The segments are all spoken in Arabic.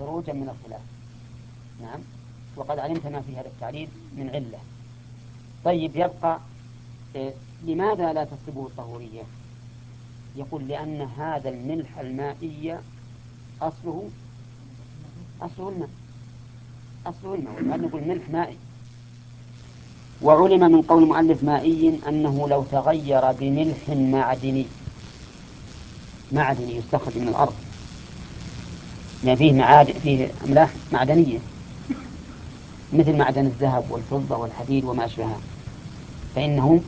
خروجا من الخلاف نعم. وقد علمت ما في هذا التعليل من علة. طيب يبقى إيه لماذا لا تصبه الطهورية يقول لأن هذا الملح المائي أصله أصله الماء أصله الماء. نقول ملح مائي. وعلم من قول مؤلف مائي أنه لو تغير بملح معدني معدني يستخرج من الأرض. يعني فيه معادن فيه أملاح معدنية. مثل معدن الذهب والفضة والحديد وما أشبهها. فإنه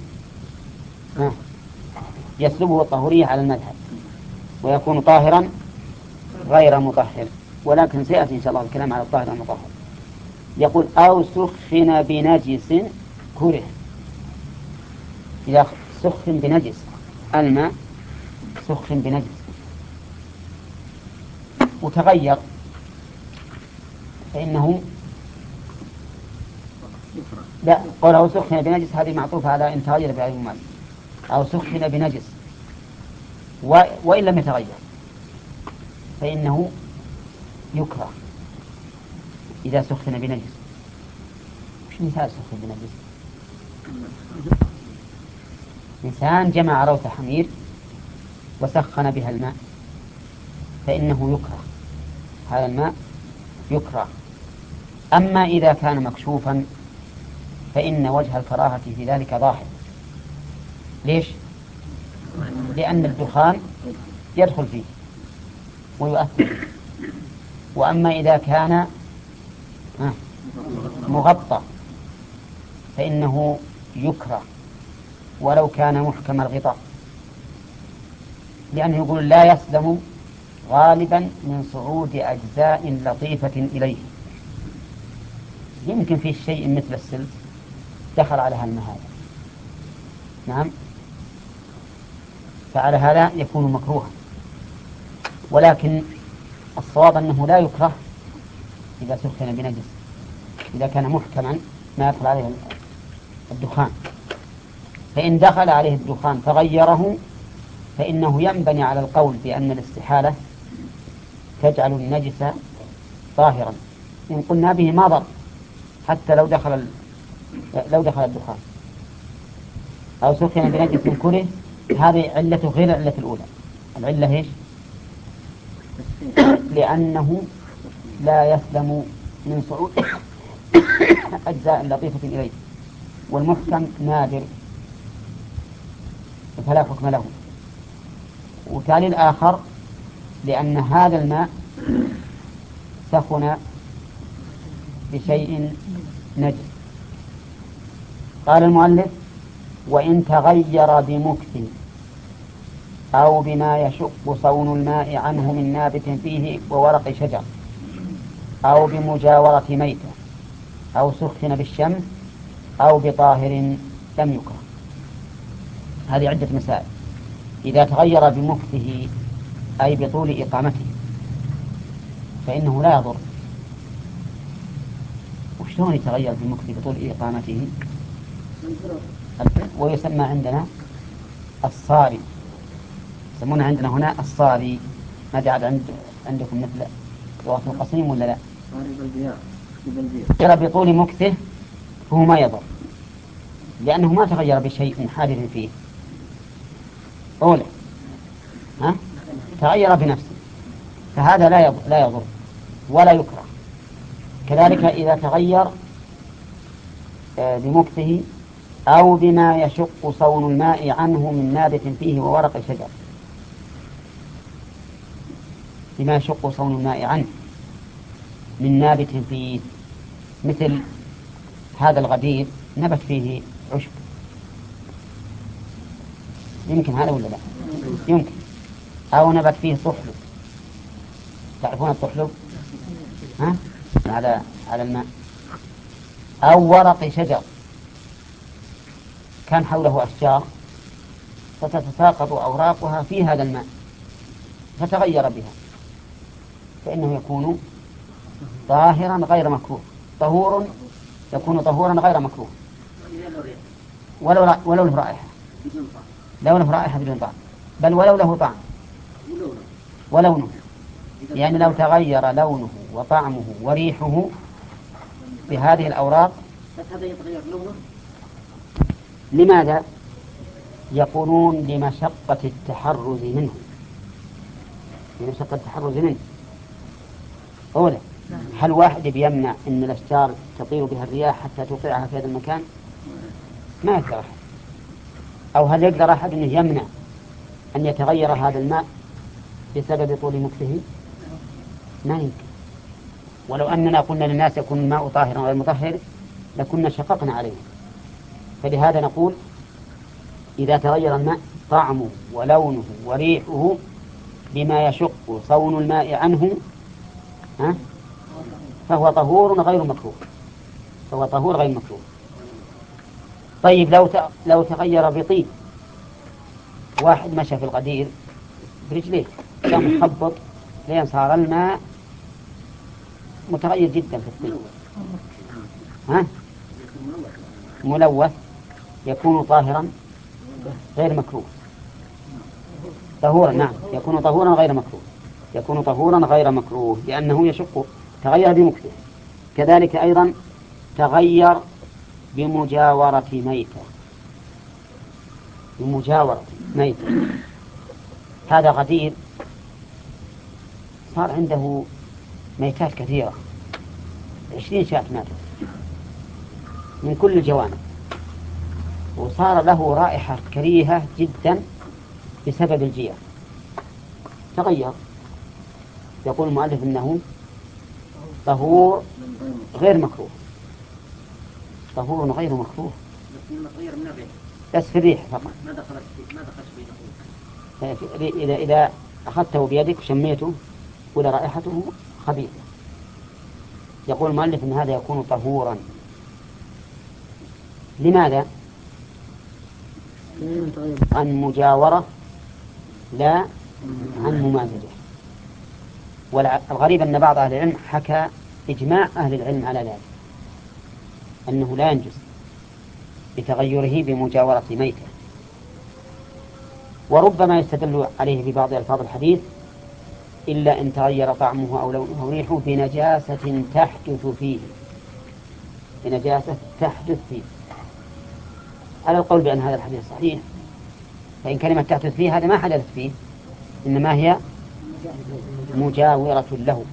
يسلبه الطهورية على المذهب ويكون طاهرا غير مطهر. ولكن سيأتي إن شاء الله الكلام على الطاهر المطهر يقول أو سخن بنجس كره. إذا سخن بنجس الماء سخن بنجس. وتغير فإنه لا قوله سخن بنجس هذه معطوفة على إن تغير بعين المال أو سخن بنجس. و... وإن لم يتغير. فإنه يكره إذا سخن بنجس. وش مثال سخن بنجس. إنسان جمع روث حمير وسخن بها الماء فإنه يكره. هذا الماء يكره. أما إذا كان مكشوفا فإن وجه الكراهة في ذلك ظاهر ليش؟ لأن الدخان يدخل فيه ويؤثر. وأما إذا كان مغطى فإنه يكره. ولو كان محكم الغطاء. لأنه يقول لا يسلم غالبا من صعود أجزاء لطيفة إليه. يمكن فيه شيء مثل السلس دخل على هذا نعم. فعلى هذا يكون مكروها. ولكن الصواب أنه لا يكره إذا سخن بنجس إذا كان محكما ما يدخل عليه الدخان. فإن دخل عليه الدخان فغيره فإنه ينبني على القول بأن الاستحالة تجعل النجس طاهرا. إن قلنا به ما ضر حتى لو دخل لو دخل الدخان. أو سخن بنجس كره هذه علة غير العلة الأولى. العلة إيش؟ لأنه لا يسلم من صعود أجزاء لطيفة إليه. والمحكم نادر. فلا حكم له. وتالي الآخر لأن هذا الماء سخن بشيء نجس. قال المؤلف وإن تغير بمكث أو بما يشق صون الماء عنه من نابت فيه وورق شجر أو بمجاورة ميتة أو سخن بالشمس أو بطاهر لم يكره هذه عدة مسائل. إذا تغير بمكثه أي بطول إقامته. فإنه لا يضر. وشلون يتغير بمكث بطول إقامته؟ ويسمى عندنا الصاري. يسمونه عندنا هنا الصاري. ما عاد عند عندكم مثل لغة القصيم ولا لا؟ ترى بطول مكثه فهو ما يضر. لأنه ما تغير بشيء حادث فيه. أولى ها؟ تغير بنفسه فهذا لا لا يضر ولا يكره. كذلك إذا تغير آه، بمكثه أو بما يشق صون الماء عنه من نابت فيه وورق شجر. بما يشق صون الماء عنه من نابت فيه مثل هذا الغدير نبت فيه عشب. يمكن هذا ولا لا؟ يمكن. أو نبت فيه طحلب. تعرفون الطحلب؟ ها؟ على على الماء. أو ورق شجر. كان حوله أشجار فتتساقط أوراقها في هذا الماء فتغير بها. فإنه يكون طاهرا غير مكروه. طهور يكون طهورا غير مكروه. ولو ولو له رائحة. لو له رائحة بدون طعم. بل ولو له طعم. ولونه. يعني لو تغير. لونه وطعمه وريحه بهذه الأوراق لماذا؟ يقولون لمشقة التحرز منه. لمشقة التحرز منه. أولا هل واحد بيمنع أن الأشجار تطير بها الرياح حتى توقعها في هذا المكان؟ ما يقدر أحد. أو هل يقدر أحد أنه يمنع أن يتغير هذا الماء؟ بسبب طول مكثه؟ ما يمكن ولو أننا قلنا للناس يكون الماء طاهرا غير مطهر لكنا شققنا عليه. فلهذا نقول إذا تغير الماء طعمه ولونه وريحه بما يشق صون الماء عنه ها؟ فهو طهور غير مكروه فهو طهور غير مكروه طيب لو لو تغير بطين واحد مشى في الغدير برجليه. كان مخبط لين صار الماء متغير جدا في الطين. ها؟ ملوث يكون طاهرا غير مكروه. طهورا نعم يكون طهورا غير مكروه. يكون طهورا غير مكروه لأنه يشق تغير بمكته كذلك أيضا تغير بمجاورة ميتة. بمجاورة ميتة. هذا غدير صار عنده ميتات كثيرة. عشرين شاة ماتت من كل الجوانب. وصار له رائحة كريهة جدا بسبب الجير. تغير. يقول المؤلف إنه طهور غير مكروه. طهور غير مكروه. بس في الريح فقط. ما دخلت ما دخلت إذا إذا أخذته بيدك وشميته ولا رائحته خبيثة. يقول المؤلف أن هذا يكون طهورا. لماذا؟ عن مجاورة لا عن ممازجة. والغريب أن بعض أهل العلم حكى إجماع أهل العلم على ذلك. أنه لا ينجز بتغيره بمجاورة ميتة. وربما يستدل عليه في بعض ألفاظ الحديث إلا إن تغير طعمه أو لونه أو ريحه بنجاسة تحدث فيه. بنجاسة تحدث فيه. على القول بأن هذا الحديث صحيح. فإن كلمة تحدث فيه هذا ما حدثت فيه. إنما هي مجاورة له.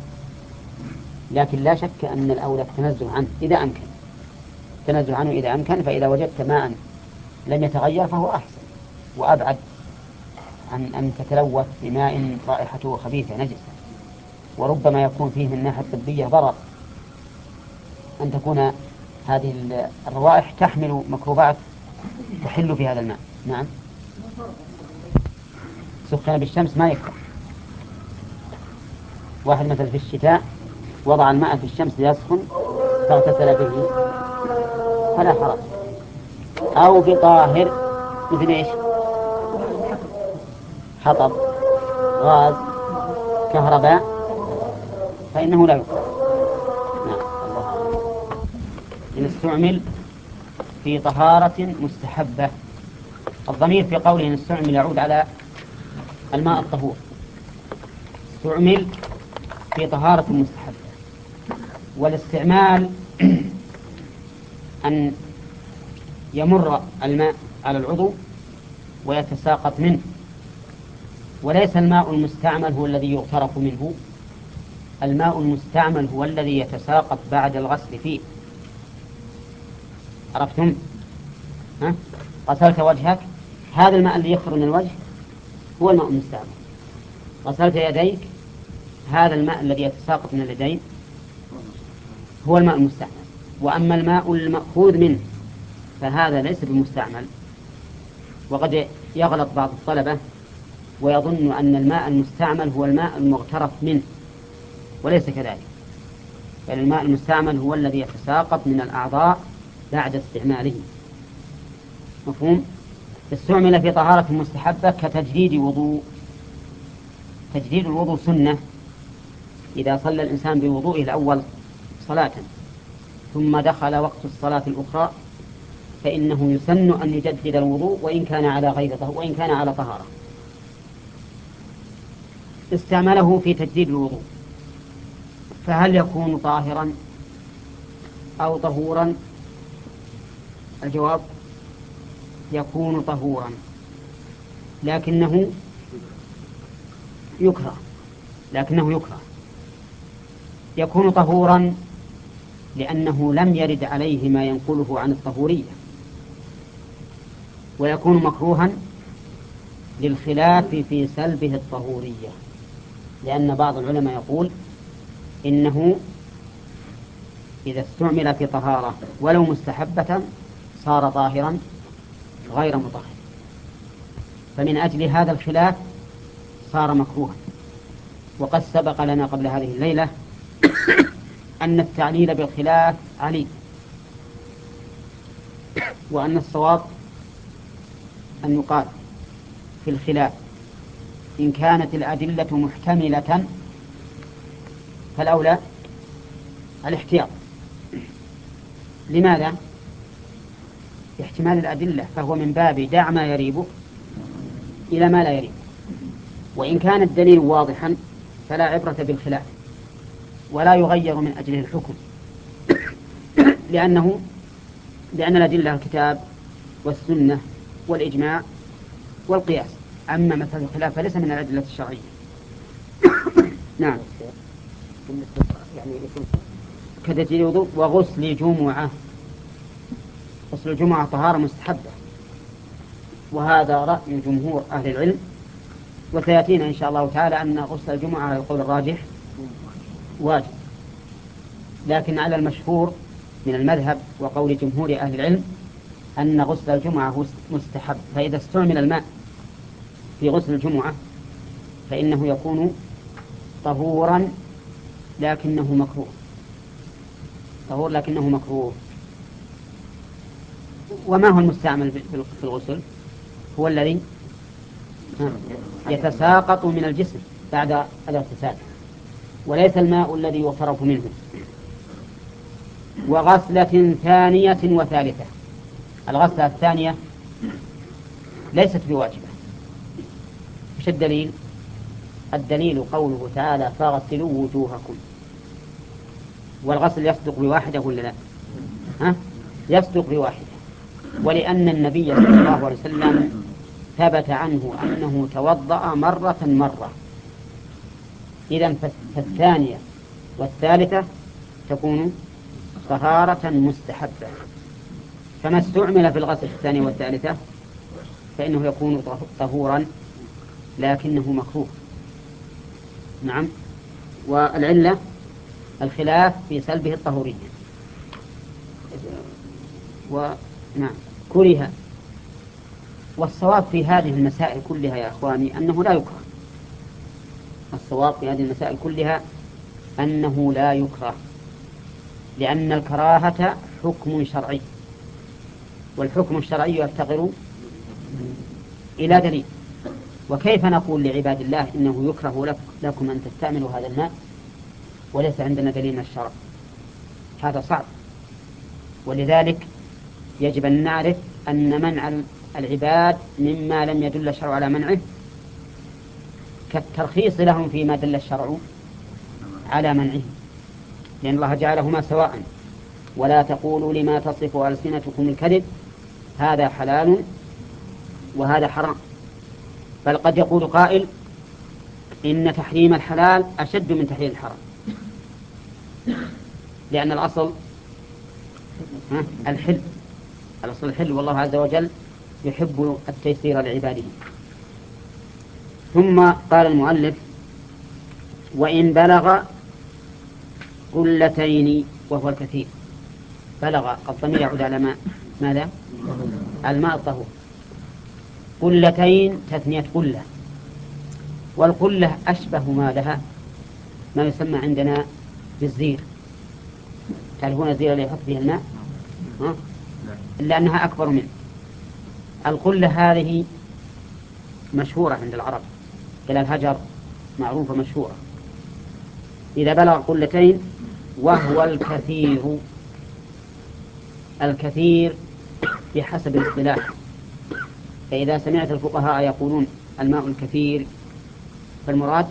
لكن لا شك أن الأولى التنزه عنه إذا أمكن. التنزه عنه إذا أمكن فإذا وجدت ماء لم يتغير فهو أحسن. وأبعد عن أن تتلوث بماء رائحته خبيثة نجسة وربما يكون فيه من الناحية الطبية ضرر. أن تكون هذه الروائح تحمل ميكروبات تحل في هذا الماء. نعم. سخن بالشمس ما يكفر واحد مثلا في الشتاء وضع الماء في الشمس ليسخن فاغتسل به فلا حرج. أو بطاهر مثل إيش؟ حطب غاز كهرباء فإنه لا يقرأ نعم. إن استعمل في طهارة مستحبة. الضمير في قوله إن استعمل يعود على الماء الطهور. استعمل في طهارة مستحبة. والاستعمال أن يمر الماء على العضو ويتساقط منه. وليس الماء المستعمل هو الذي يغترف منه. الماء المستعمل هو الذي يتساقط بعد الغسل فيه. عرفتم؟ ها؟ غسلت وجهك؟ هذا الماء الذي يخرج من الوجه هو الماء المستعمل. غسلت يديك؟ هذا الماء الذي يتساقط من اليدين هو الماء المستعمل. وأما الماء المأخوذ منه فهذا ليس بمستعمل. وقد يغلط بعض الطلبة ويظن أن الماء المستعمل هو الماء المغترف منه وليس كذلك. بل الماء المستعمل هو الذي يتساقط من الأعضاء بعد استعماله. مفهوم؟ استعمل في طهارة مستحبة كتجديد وضوء. تجديد الوضوء سنة. إذا صلى الإنسان بوضوئه الأول صلاة. ثم دخل وقت الصلاة الأخرى فإنه يسن أن يجدد الوضوء وإن كان على غير وإن كان على طهارة. استعمله في تجديد الوضوء. فهل يكون طاهرا أو طهورا؟ الجواب يكون طهورا. لكنه يكره لكنه يكره. يكون طهورا لأنه لم يرد عليه ما ينقله عن الطهورية. ويكون مكروها للخلاف في سلبه الطهورية. لأن بعض العلماء يقول إنه إذا استعمل في طهارة ولو مستحبة صار طاهرا غير مطهر. فمن أجل هذا الخلاف صار مكروها. وقد سبق لنا قبل هذه الليلة أن التعليل بالخلاف عليل وأن الصواب أن يقال في الخلاف. إن كانت الأدلة محتملة فالأولى الاحتياط. لماذا؟ احتمال الأدلة فهو من باب دع ما يريبك إلى ما لا يريبك وإن كان الدليل واضحا فلا عبرة بالخلاف ولا يغير من أجله الحكم. لأنه لأن الأدلة الكتاب والسنة والإجماع والقياس. أما مثل الخلاف فليس من الأدلة الشرعية. نعم. يعني كدليل وضوء وغسل جمعة. غسل الجمعة طهارة مستحبة. وهذا رأي جمهور أهل العلم. وسيأتينا إن شاء الله تعالى أن غسل الجمعة على القول الراجح واجب. لكن على المشهور من المذهب وقول جمهور أهل العلم أن غسل الجمعة مستحب. فإذا استعمل الماء في غسل الجمعة فإنه يكون طهورا لكنه مكروه. طهور لكنه مكروه. وما هو المستعمل في الغسل؟ هو الذي يتساقط من الجسم بعد الاغتسال وليس الماء الذي يغترف منه. وغسلة ثانية وثالثة. الغسلة الثانية ليست بواجبة. الدليل؟ الدليل قوله تعالى فاغسلوا وجوهكم والغسل يصدق بواحدة ولا لا؟ ها؟ يصدق بواحدة ولأن النبي صلى الله عليه وسلم ثبت عنه أنه توضأ مرة مرة إذا فالثانية والثالثة تكون طهارة مستحبة فما استعمل في الغسل الثانية والثالثة فإنه يكون طهورا لكنه مكروه. نعم. والعلة الخلاف في سلبه الطهورية. ونعم كره. والصواب في هذه المسائل كلها يا أخواني أنه لا يكره. الصواب في هذه المسائل كلها أنه لا يكره. لأن الكراهة حكم شرعي. والحكم الشرعي يفتقر إلى دليل. وكيف نقول لعباد الله إنه يكره لكم أن تستعملوا هذا الماء؟ وليس عندنا دليل من الشرع. هذا صعب. ولذلك يجب أن نعرف أن منع العباد مما لم يدل الشرع على منعه. كالترخيص لهم فيما دل الشرع على منعه. لأن الله جعلهما سواء. ولا تقولوا لما تصف ألسنتكم الكذب؟ هذا حلال وهذا حرام. بل قد يقول قائل إن تحريم الحلال أشد من تحريم الحرام. لأن الأصل الحل. الأصل الحل والله عز وجل يحب التيسير لعباده. ثم قال المؤلف وإن بلغ قلتين وهو الكثير. بلغ الضمير يعود على ماء ماذا؟ الماء الطهور. قلتين تثنية قلة. والقلة أشبه ما لها ما يسمى عندنا بالزير. تعرفون الزير اللي يحط فيه الماء؟ ها؟ إلا أنها أكبر منه. القلة هذه مشهورة عند العرب. إلى الهجر معروفة مشهورة. إذا بلغ قلتين وهو الكثير. الكثير بحسب الاصطلاح. فإذا سمعت الفقهاء يقولون الماء الكثير فالمراد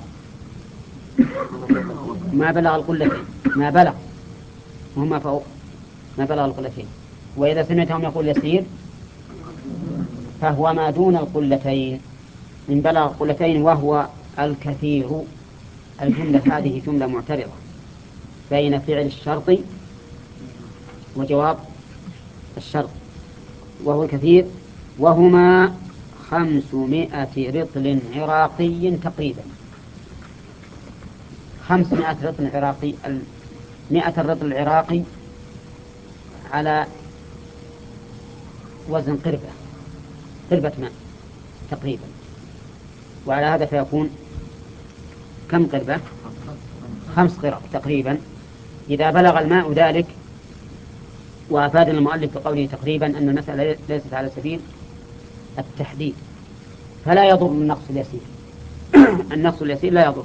ما بلغ القلتين ما بلغ وهما فوق ما بلغ القلتين. وإذا سمعتهم يقول يسير فهو ما دون القلتين. من بلغ القلتين وهو الكثير الجملة هذه جملة معترضة بين فعل الشرط وجواب الشرط وهو الكثير وهما خمسمائة رطل عراقي تقريبا. خمسمائة رطل عراقي مئة الرطل العراقي على وزن قربة قربة ماء تقريبا. وعلى هذا فيكون كم قربة؟ خمس قرب تقريبا. إذا بلغ الماء ذلك وأفادنا المؤلف بقوله تقريبا أن المسألة ليست على سبيل التحديد. فلا يضر النقص اليسير. النقص اليسير لا يضر.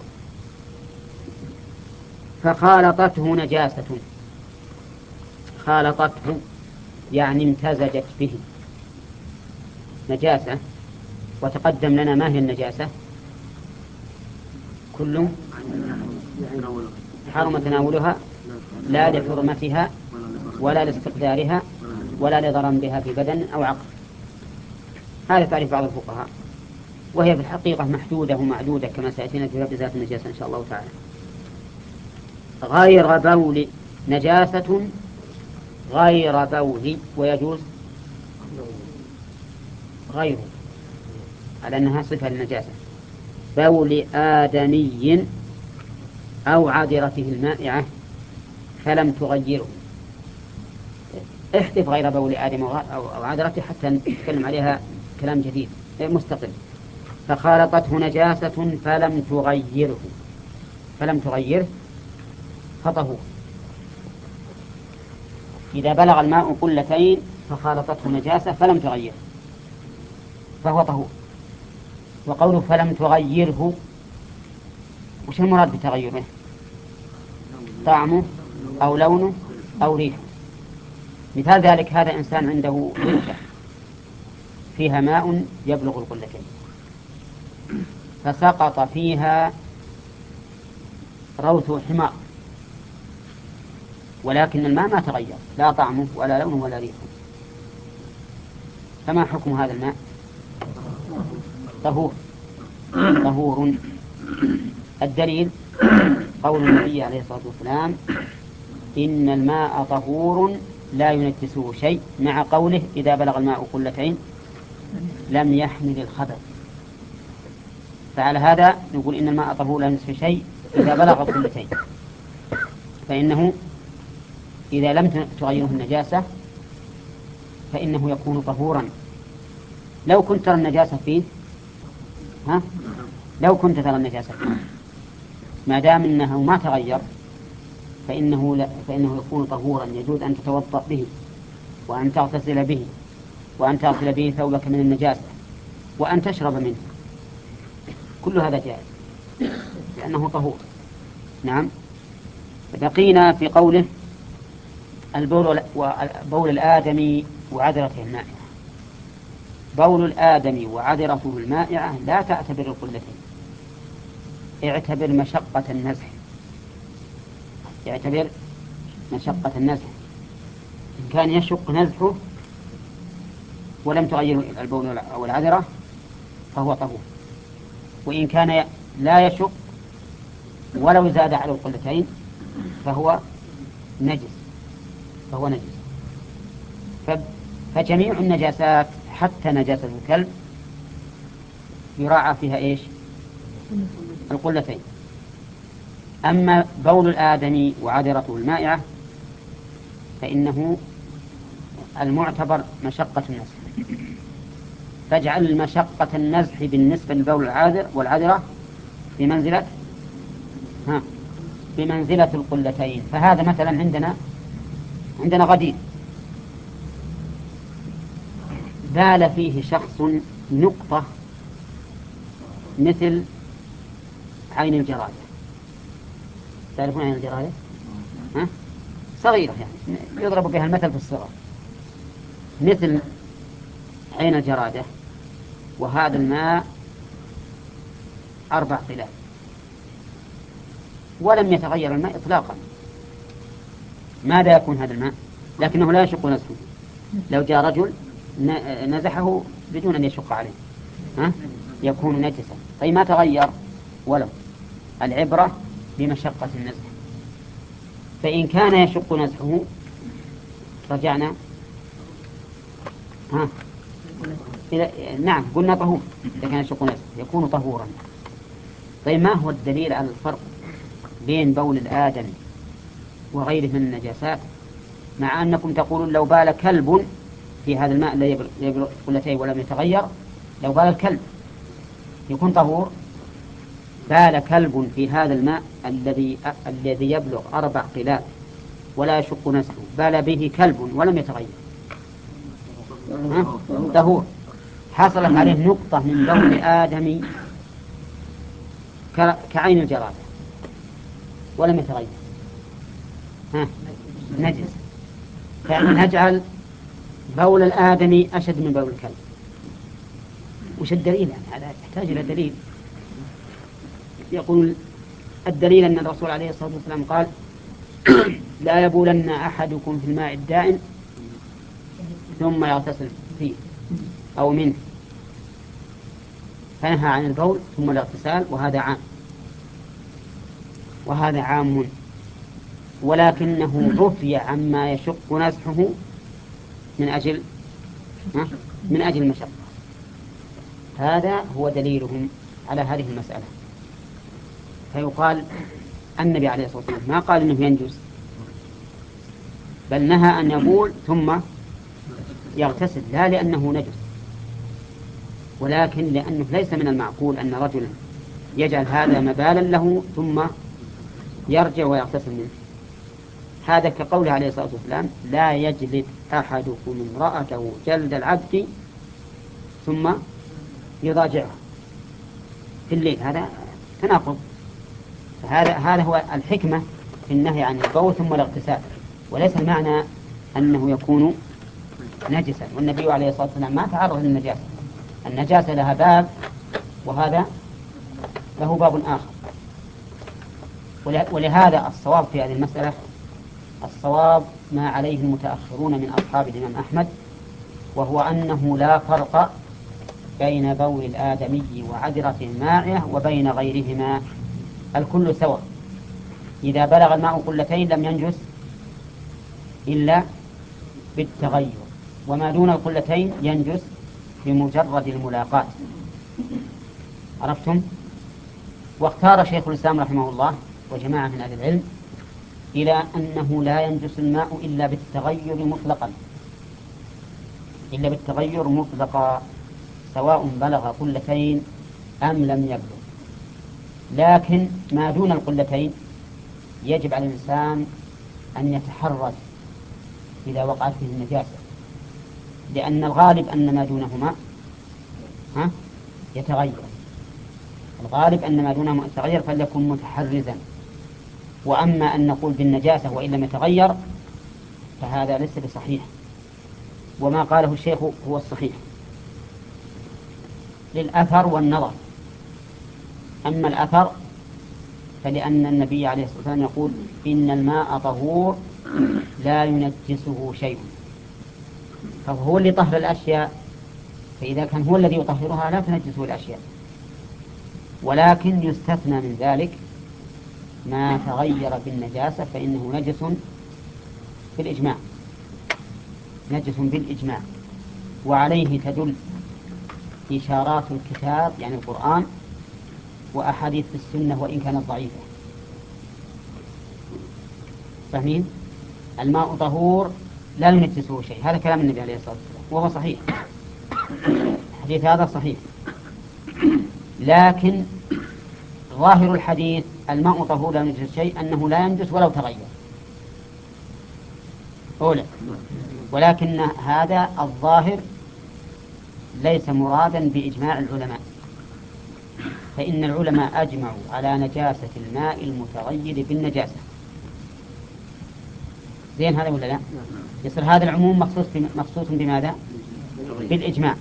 فخالطته نجاسة. خالطته يعني امتزجت به. نجاسة. وتقدم لنا ما هي النجاسة؟ كل حرم تناولها لا لحرمتها ولا لاستقدارها ولا لضرر بها في بدن أو عقل. هذا تعريف بعض الفقهاء. وهي في الحقيقة محدودة ومعدودة كما سيأتينا في باب ذات النجاسة إن شاء الله تعالى. غير بول نجاسة غير بول ويجوز؟ غيره على أنها صفة للنجاسة. بول آدمي أو عذرته المائعة فلم تغيره. احذف غير بول آدم أو عذرته حتى نتكلم عليها كلام جديد مستقل. فخالطته نجاسة فلم تغيره. فلم تغيره فطهور إذا بلغ الماء قلتين فخالطته نجاسة فلم تغيره. فهو طهور. وقوله فلم تغيره وش المراد بتغيره؟ طعمه أو لونه أو ريحه. مثال ذلك هذا إنسان عنده بركة فيها ماء يبلغ القلتين. فسقط فيها روث حمار. ولكن الماء ما تغير لا طعمه ولا لونه ولا ريحه. فما حكم هذا الماء؟ طهور. طهور. الدليل قول النبي عليه الصلاة والسلام إن الماء طهور لا ينجسه شيء مع قوله إذا بلغ الماء قلتين. لم يحمل الخبث فعلى هذا نقول إن الماء طهور لا ينجسه شيء إذا بلغ قلتين فإنه إذا لم تغيره النجاسة فإنه يكون طهورا. لو كنت ترى النجاسة فيه ها؟ لو كنت ترى النجاسة فيه. ما دام أنه ما تغير فإنه, لا فإنه يكون طهورا يجوز أن تتوضأ به وأن تغتسل به. وأن تغسل به ثوبك من النجاسة وأن تشرب منه. كل هذا جائز لأنه طهور. نعم. بقينا في قوله البول بول الآدمي وعذرته المائعة بول الآدمي وعذرته المائعة لا تعتبر القلتين اعتبر مشقة النزح. يعتبر مشقة النزح. إن كان يشق نزحه ولم تغير البول أو العذرة فهو طهور. وإن كان لا يشق ولو زاد على القلتين فهو نجس. فهو نجس. فجميع النجاسات حتى نجاسة الكلب يراعى فيها إيش؟ القلتين. أما بول الآدمي وعذرته المائعة فإنه المعتبر مشقة النزح فاجعل مشقة النزح بالنسبة للبول العاذر والعذرة بمنزلة ها بمنزلة القلتين فهذا مثلا عندنا عندنا غدير بال فيه شخص نقطة مثل عين الجرادة تعرفون عين الجرادة؟ ها؟ صغيرة يعني يضرب بها المثل في الصغر مثل عين الجرادة وهذا الماء أربع قلال ولم يتغير الماء إطلاقا. ماذا يكون هذا الماء؟ لكنه لا يشق نزحه لو جاء رجل نزحه بدون أن يشق عليه. ها؟ يكون نجسا. طيب ما تغير؟ ولو. العبرة بمشقة النزح. فإن كان يشق نزحه رجعنا. ها؟ نعم قلنا طهور إذا كان يشق نزحه يكون طهورا. طيب ما هو الدليل على الفرق بين بول الآدم وغيره من النجاسات؟ مع أنكم تقولون لو بال كلب في هذا الماء الذي يبلغ قلتين ولم يتغير لو بال الكلب يكون طهور بال كلب في هذا الماء الذي الذي يبلغ أربع قلال ولا يشق نسله بال به كلب ولم يتغير. طهور حصلت عليه نقطة من بول آدم كعين الجرادة ولم يتغير. ها نجس. فنجعل بول الآدمي أشد من بول الكلب. وش الدليل يعني؟ هذا يحتاج إلى دليل. يقول الدليل أن الرسول عليه الصلاة والسلام قال لا يبولن أحدكم في الماء الدائم ثم يغتسل فيه أو منه. فنهى عن البول ثم الاغتسال وهذا عام. وهذا عام. ولكنه عفي عما يشق نزحه من أجل من أجل المشقة. هذا هو دليلهم على هذه المسألة. فيقال النبي عليه الصلاة والسلام ما قال إنه ينجز؟ بل نهى أن يبول ثم يغتسل لا لأنه نجس ولكن لأنه ليس من المعقول أن رجلا يجعل هذا مبالا له ثم يرجع ويغتسل منه. هذا كقوله عليه الصلاة والسلام لا يجلد أحدكم امرأته جلد العبد ثم يضاجعها في الليل. هذا تناقض. هذا هذا هو الحكمة في النهي عن البول ثم الاغتسال وليس المعنى أنه يكون نجسا. والنبي عليه الصلاة والسلام ما تعرض للنجاسة. النجاسة لها باب وهذا له باب آخر. ولهذا الصواب في هذه المسألة الصواب ما عليه المتأخرون من أصحاب الإمام أحمد وهو أنه لا فرق بين بول الآدمي وعذرة المائع وبين غيرهما. الكل سواء. إذا بلغ الماء قلتين لم ينجس إلا بالتغير. وما دون القلتين ينجس بمجرد الملاقاة عرفتم؟ واختار شيخ الإسلام رحمه الله وجماعة من أهل العلم إلى أنه لا ينجس الماء إلا بالتغير مطلقا. إلا بالتغير مطلقا سواء بلغ قلتين أم لم يبلغ. لكن ما دون القلتين يجب على الإنسان أن يتحرز إذا وقعت فيه النجاسة. لأن الغالب أن ما دونهما ها؟ يتغير. الغالب أن ما دونهما يتغير فليكن متحرزا. وأما أن نقول بالنجاسة وإن لم يتغير فهذا ليس بصحيح. وما قاله الشيخ هو الصحيح. للأثر والنظر. أما الأثر فلأن النبي عليه الصلاة والسلام يقول إن الماء طهور لا ينجسه شيء. فهو اللي طهر الأشياء؟ فإذا كان هو الذي يطهرها لا تنجسه الأشياء. ولكن يستثنى من ذلك ما تغير بالنجاسة فإنه نجس بالإجماع نجس بالإجماع. وعليه تدل إشارات الكتاب يعني القرآن وأحاديث السنة وإن كانت ضعيفة. فاهمين؟ الماء طهور لا ينجسه شيء. هذا كلام النبي عليه الصلاة والسلام. وهو صحيح. الحديث هذا صحيح. لكن ظاهر الحديث الماء طهور لا ينجس شيء أنه لا ينجس ولو تغير. أولى. ولكن هذا الظاهر ليس مرادا بإجماع العلماء. فإن العلماء أجمعوا على نجاسة الماء المتغير بالنجاسة. زين هذا ولا لا؟ يصير هذا العموم مخصوص مخصوص بماذا؟ بالإجماع.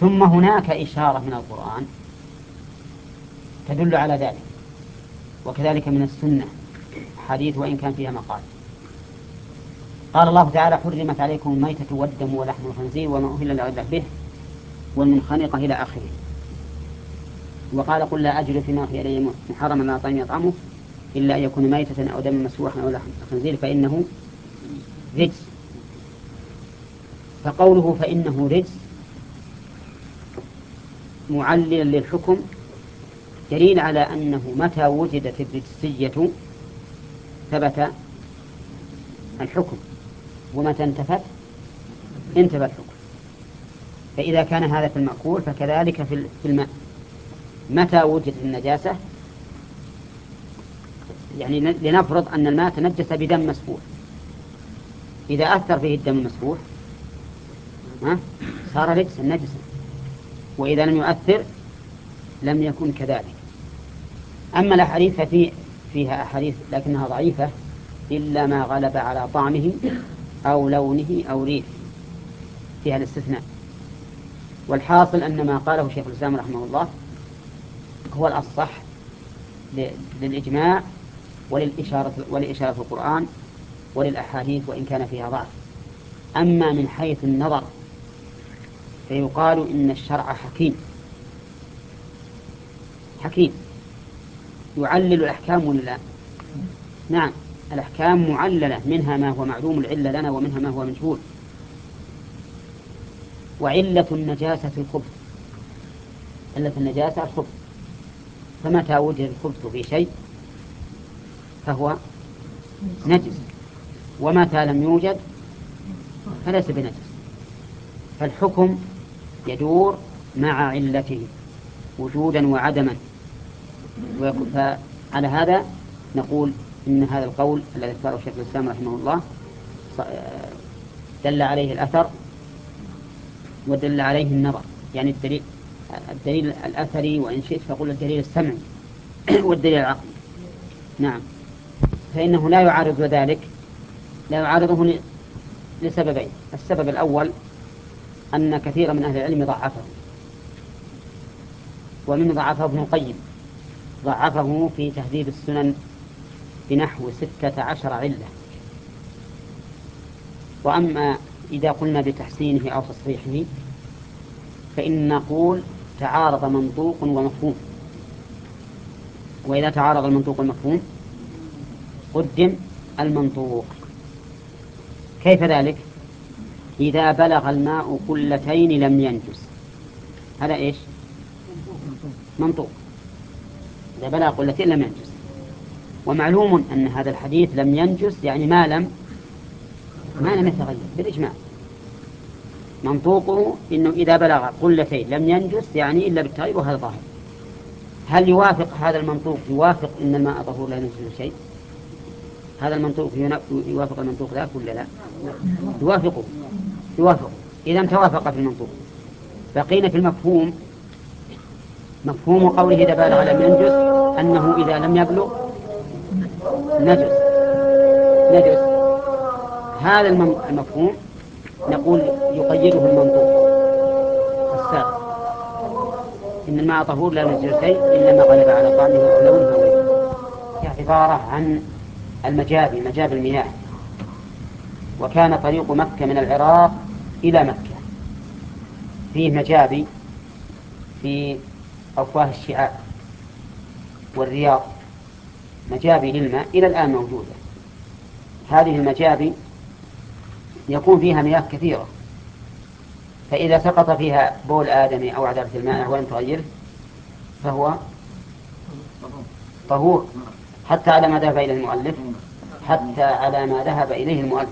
ثم هناك إشارة من القرآن تدل على ذلك وكذلك من السنة. حديث وإن كان فيها مقال. قال الله تعالى حرمت عليكم الميتة والدم ولحم الخنزير وما أهل لغير به والمنخنقة إلى آخره. وقال قل لا أجد فيما أوحي إلي محرما ما طعم يطعمه إلا أن يكون ميتة أو دم مسفوحا أو لحم خنزير فإنه رجس. فقوله فإنه رجس معللا للحكم دليل على أنه متى وجدت الرجسية ثبت الحكم ومتى انتفت؟ انتفى الحكم. فإذا كان هذا في المأكول فكذلك في الماء متى وجدت النجاسة؟ يعني لنفرض أن الماء تنجس بدم مسفوح. إذا أثر فيه الدم المسفوح صار رجسا نجسا. وإذا لم يؤثر لم يكن كذلك. أما الأحاديث ففي فيها أحاديث لكنها ضعيفة إلا ما غلب على طعمه أو لونه أو ريحه. فيها الاستثناء. والحاصل أن ما قاله شيخ الإسلام رحمه الله هو الأصح للإجماع وللإشارة ولإشارة القرآن وللأحاديث وإن كان فيها ضعف. أما من حيث النظر فيقال إن الشرع حكيم. حكيم. يعلل الأحكام ولا لا؟ نعم الأحكام معللة. منها ما هو معلوم العلة لنا ومنها ما هو مجهول. وعلة النجاسة الخبث علة النجاسة الخبث فمتى وجد الخبث في شيء فهو نجس. ومتى لم يوجد فليس بنجس. فالحكم يدور مع علته وجودا وعدما. فعلى هذا نقول إن هذا القول الذي اختاره شيخ الإسلام رحمه الله دل عليه الأثر ودل عليه النظر. يعني الدليل الدليل الأثري وإن شئت فقول الدليل السمعي والدليل العقلي. نعم. فإنه لا يعارض ذلك لا يعارضه لسببين. السبب الأول أن كثيرا من أهل العلم ضعفه. ومن ضعفه ابن القيم. ضعفه في تهذيب السنن بنحو ستة عشر علة. وأما إذا قلنا بتحسينه أو تصحيحه فإن نقول تعارض منطوق ومفهوم. وإذا تعارض المنطوق والمفهوم قدم المنطوق. كيف ذلك؟ إذا بلغ الماء قلتين لم ينجس. هذا إيش؟ منطوق. إذا بلغ قلتين لم ينجس. ومعلوم أن هذا الحديث لم ينجس يعني ما لم ما لم يتغير بالإجماع. منطوقه أنه إذا بلغ قلتين لم ينجس يعني إلا بالتغير وهذا ظاهر. هل يوافق هذا المنطوق؟ يوافق أن الماء طهور لا ينجس شيء؟ هذا المنطوق يوافق المنطوق ذاك ولا لا؟ يوافقه يوافقه إذا توافق في المنطوق. بقينا في المفهوم مفهوم قوله إذا بالغ لم ينجس أنه إذا لم يبلغ نجس. نجس. هذا المفهوم نقول يقيده المنطوق السابق. إن الماء طهور لا نجس شيء إلا ما غلب على طعمه ولونه وغيره عبارة عن المجابي مجابي المياه. وكان طريق مكة من العراق إلى مكة. فيه مجابي في أفواه الشعاب والرياض. مجابي للماء إلى الآن موجودة. هذه المجابي يكون فيها مياه كثيرة. فإذا سقط فيها بول آدمي أو عذابة الماء ولم تغيره فهو طهور. حتى على ما ذهب إليه المؤلف حتى على ما ذهب إليه المؤلف.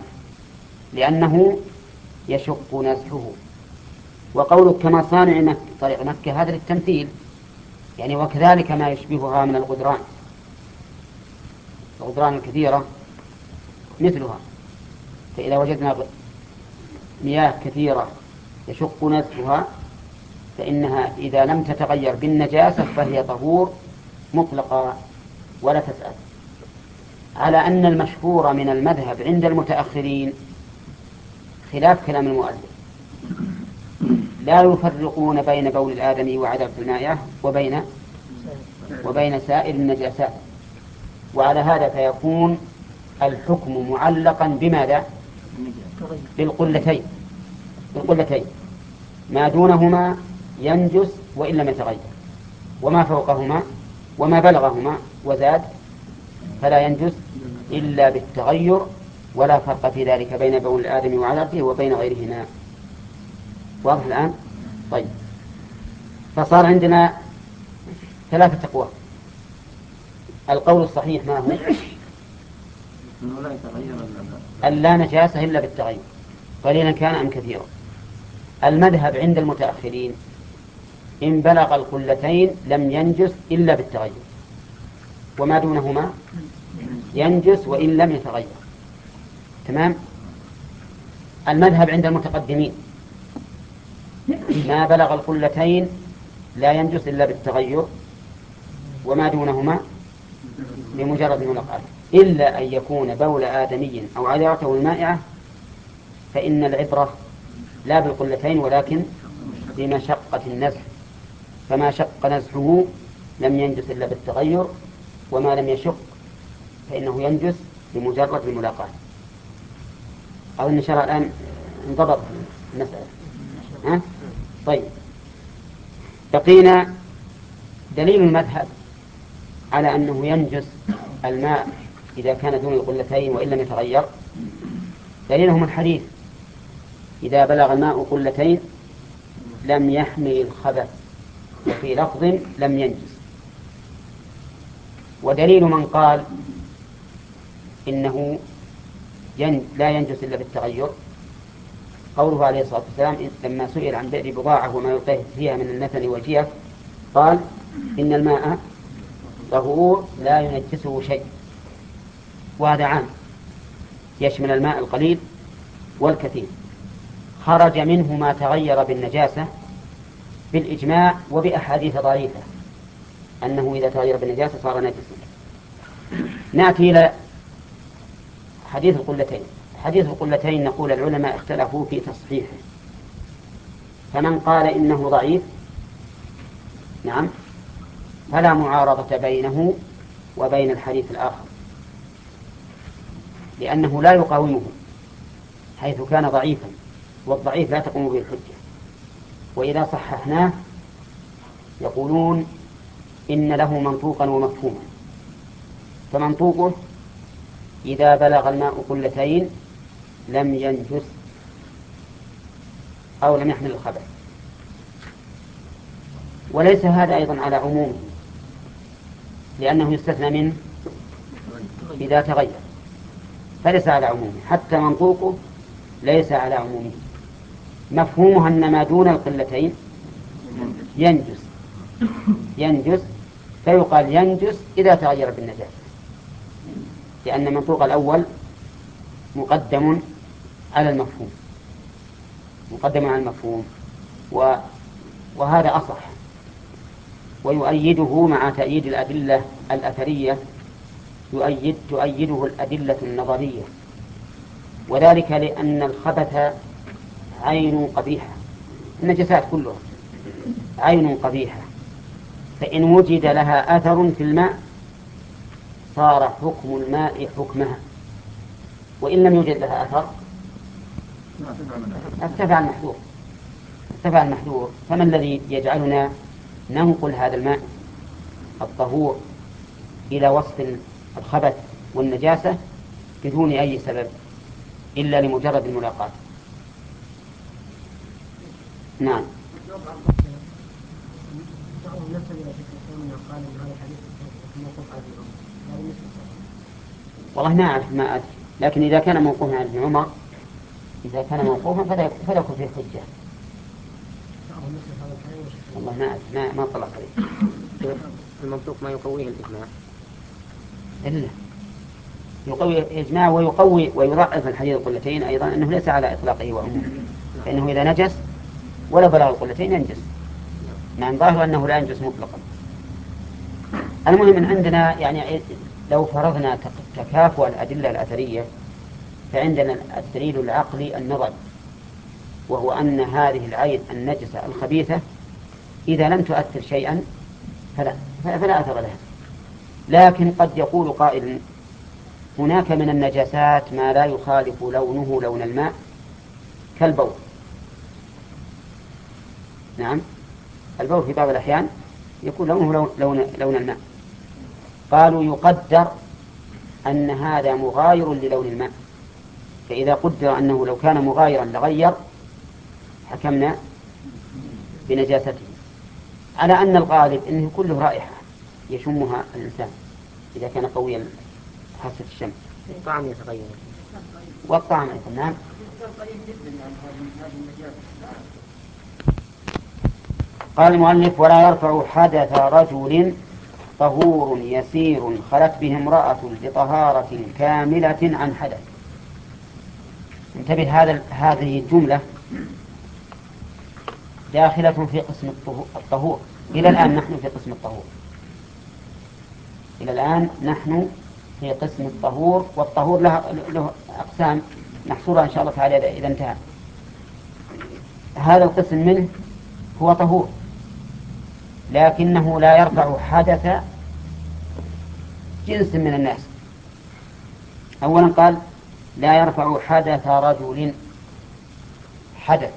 لأنه يشق نزحه. وقولك كما صانع طريق مكة هذا للتمثيل. يعني وكذلك ما يشبهها من الغدران. الغدران الكثيرة مثلها. فإذا وجدنا مياه كثيرة يشق نزحها فإنها إذا لم تتغير بالنجاسة فهي طهور مطلقة. ولا تسأل. على أن المشهور من المذهب عند المتأخرين خلاف كلام المؤلف. لا يفرقون بين بول الآدمي وعذاب المائة وبين وبين سائر النجاسات وعلى هذا فيكون الحكم معلقا بماذا؟ بالقلتين. بالقلتين. ما دونهما ينجس وإن لم يتغير. وما فوقهما وما بلغهما وزاد فلا ينجس إلا بالتغير ولا فرق في ذلك بين بول الآدم وعلقه وبين غيرهما. واضح الآن؟ طيب. فصار عندنا ثلاثة أقوال. القول الصحيح ما هو؟ أن لا نجاسة إلا بالتغير. قليلا كان أم كثيرا. المذهب عند المتأخرين إن بلغ القلتين لم ينجس إلا بالتغير. وما دونهما ينجس وإن لم يتغير. تمام؟ المذهب عند المتقدمين. ما بلغ القلتين لا ينجس إلا بالتغير. وما دونهما بمجرد الملاقاة إلا أن يكون بول آدمي أو عذرته المائعة فإن العبرة لا بالقلتين ولكن بمشقة النزح فما شق نزحه لم ينجس إلا بالتغير وما لم يشق فإنه ينجس بمجرد الملاقاة. أظن إن شاء الله الآن انضبط المسألة. ها؟ طيب. بقينا دليل المذهب على أنه ينجس الماء إذا كان دون القلتين وإن لم يتغير. دليلهم الحديث. إذا بلغ الماء قلتين لم يحمل الخبث. وفي لفظ لم ينجس ودليل من قال إنه لا ينجس إلا بالتغير. قوله عليه الصلاة والسلام لما سئل عن بئر بضاعة وما يلقيه فيها من النتن والجيف قال إن الماء طهور لا ينجسه شيء. وهذا عام. يشمل الماء القليل والكثير. خرج منه ما تغير بالنجاسة بالإجماع وبأحاديث ضعيفة. أنه إذا تغير بالنجاسة صار نجسا. نأتي إلى حديث القلتين. حديث القلتين نقول العلماء اختلفوا في تصحيحه. فمن قال إنه ضعيف نعم فلا معارضة بينه وبين الحديث الآخر. لأنه لا يقاومه حيث كان ضعيفا والضعيف لا تقوم به الحجة. وإذا صححناه يقولون إن له منطوقا ومفهوما. فمنطوقه إذا بلغ الماء قلتين لم ينجس أو لم يحمل الخبث وليس هذا أيضا على عمومه لأنه يستثنى منه إذا تغير. فليس على عمومه حتى منطوقه ليس على عمومه. مفهومها أن ما دون القلتين ينجس ينجس فيقال ينجس إذا تغير بالنجاسة لأن المنطوق الأول مقدم على المفهوم. مقدم على المفهوم. و وهذا أصح. ويؤيده مع تأييد الأدلة الأثرية. يؤيد تؤيده الأدلة النظرية. وذلك لأن الخبث عين قبيحة. النجسات كلها عين قبيحة. فإن وجد لها أثر في الماء صار حكم الماء حكمها. وإن لم يوجد لها أثر ارتفع المحذور. ارتفع المحذور. فما الذي يجعلنا ننقل هذا الماء؟ الطهور إلى وصف الخبث والنجاسة بدون أي سبب إلا لمجرد الملاقاة. نعم. والله ما أعرف ما أدري. لكن إذا كان موقوفا عن ابن عمر إذا كان موقوفا فلا يكون فيه حجة والله ما أعرف ما ما طلعت عليه. المنطوق ما يقويه الإجماع. إلا. يقوي الإجماع ويقوي ويضعف الحديث القلتين أيضا أنه ليس على إطلاقه وعمومه. فإنه إذا نجس ولا بلغ القلتين ينجس. مع ظاهر أنه لا ينجس مطلقا. المهم أن عندنا يعني لو فرضنا تكافؤ الأدلة الأثرية فعندنا الدليل العقلي النظري وهو أن هذه العين النجسة الخبيثة إذا لم تؤثر شيئا فلا فلا أثر لها. لكن قد يقول قائل هناك من النجاسات ما لا يخالف لونه لون الماء كالبول. نعم. البول في بعض الأحيان يكون لونه لون, لون, لون الماء. قالوا يقدر أن هذا مغاير للون الماء. فإذا قدر أنه لو كان مغايرا لغير حكمنا بنجاسته. على أن الغالب أنه كله رائحة يشمها الإنسان إذا كان قويا حاسة الشم الطعم يتغير. والطعم نعم. قال المؤلف ولا يرفع حدث رجل طهور يسير خلت به امرأة لطهارة كاملة عن حدث. انتبه هذا هذه الجملة داخلة في قسم الطهور. إلى الآن نحن في قسم الطهور. إلى الآن نحن في قسم الطهور والطهور له, له أقسام نحصرها إن شاء الله تعالى إذا انتهى. هذا القسم منه هو طهور. لكنه لا يرفع حدث جنس من الناس. أولا قال لا يرفع حدث رجل حدث.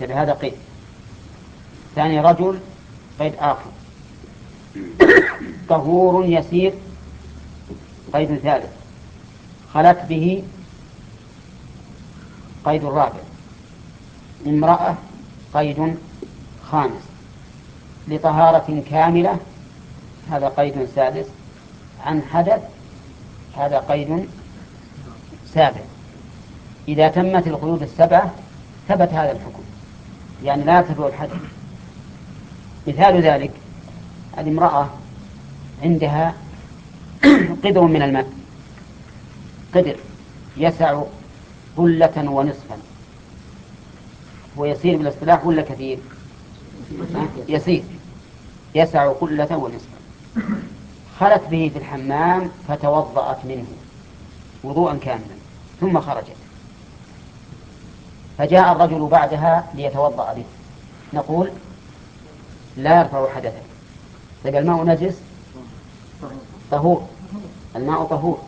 كذا هذا قيد. ثاني رجل قيد آخر. طهور يسير قيد ثالث. خلت به قيد رابع امرأة قيد خامس. لطهارة كاملة. هذا قيد سادس. عن حدث هذا قيد سابع إذا تمت القيود السبعة ثبت هذا الحكم. يعني لا تدعو الحدث مثال ذلك هذه امرأة عندها قدر من الماء. قدر يسع قلة ونصفا. هو يسير بالاصطلاح ولا كثير. يسير. يسع قلة ونصفا خلت به في الحمام فتوضأت منه وضوءا كاملا ثم خرجت. فجاء الرجل بعدها ليتوضأ به. نقول لا يرفع حدثا. طيب الماء نجس طهور. الماء طهور.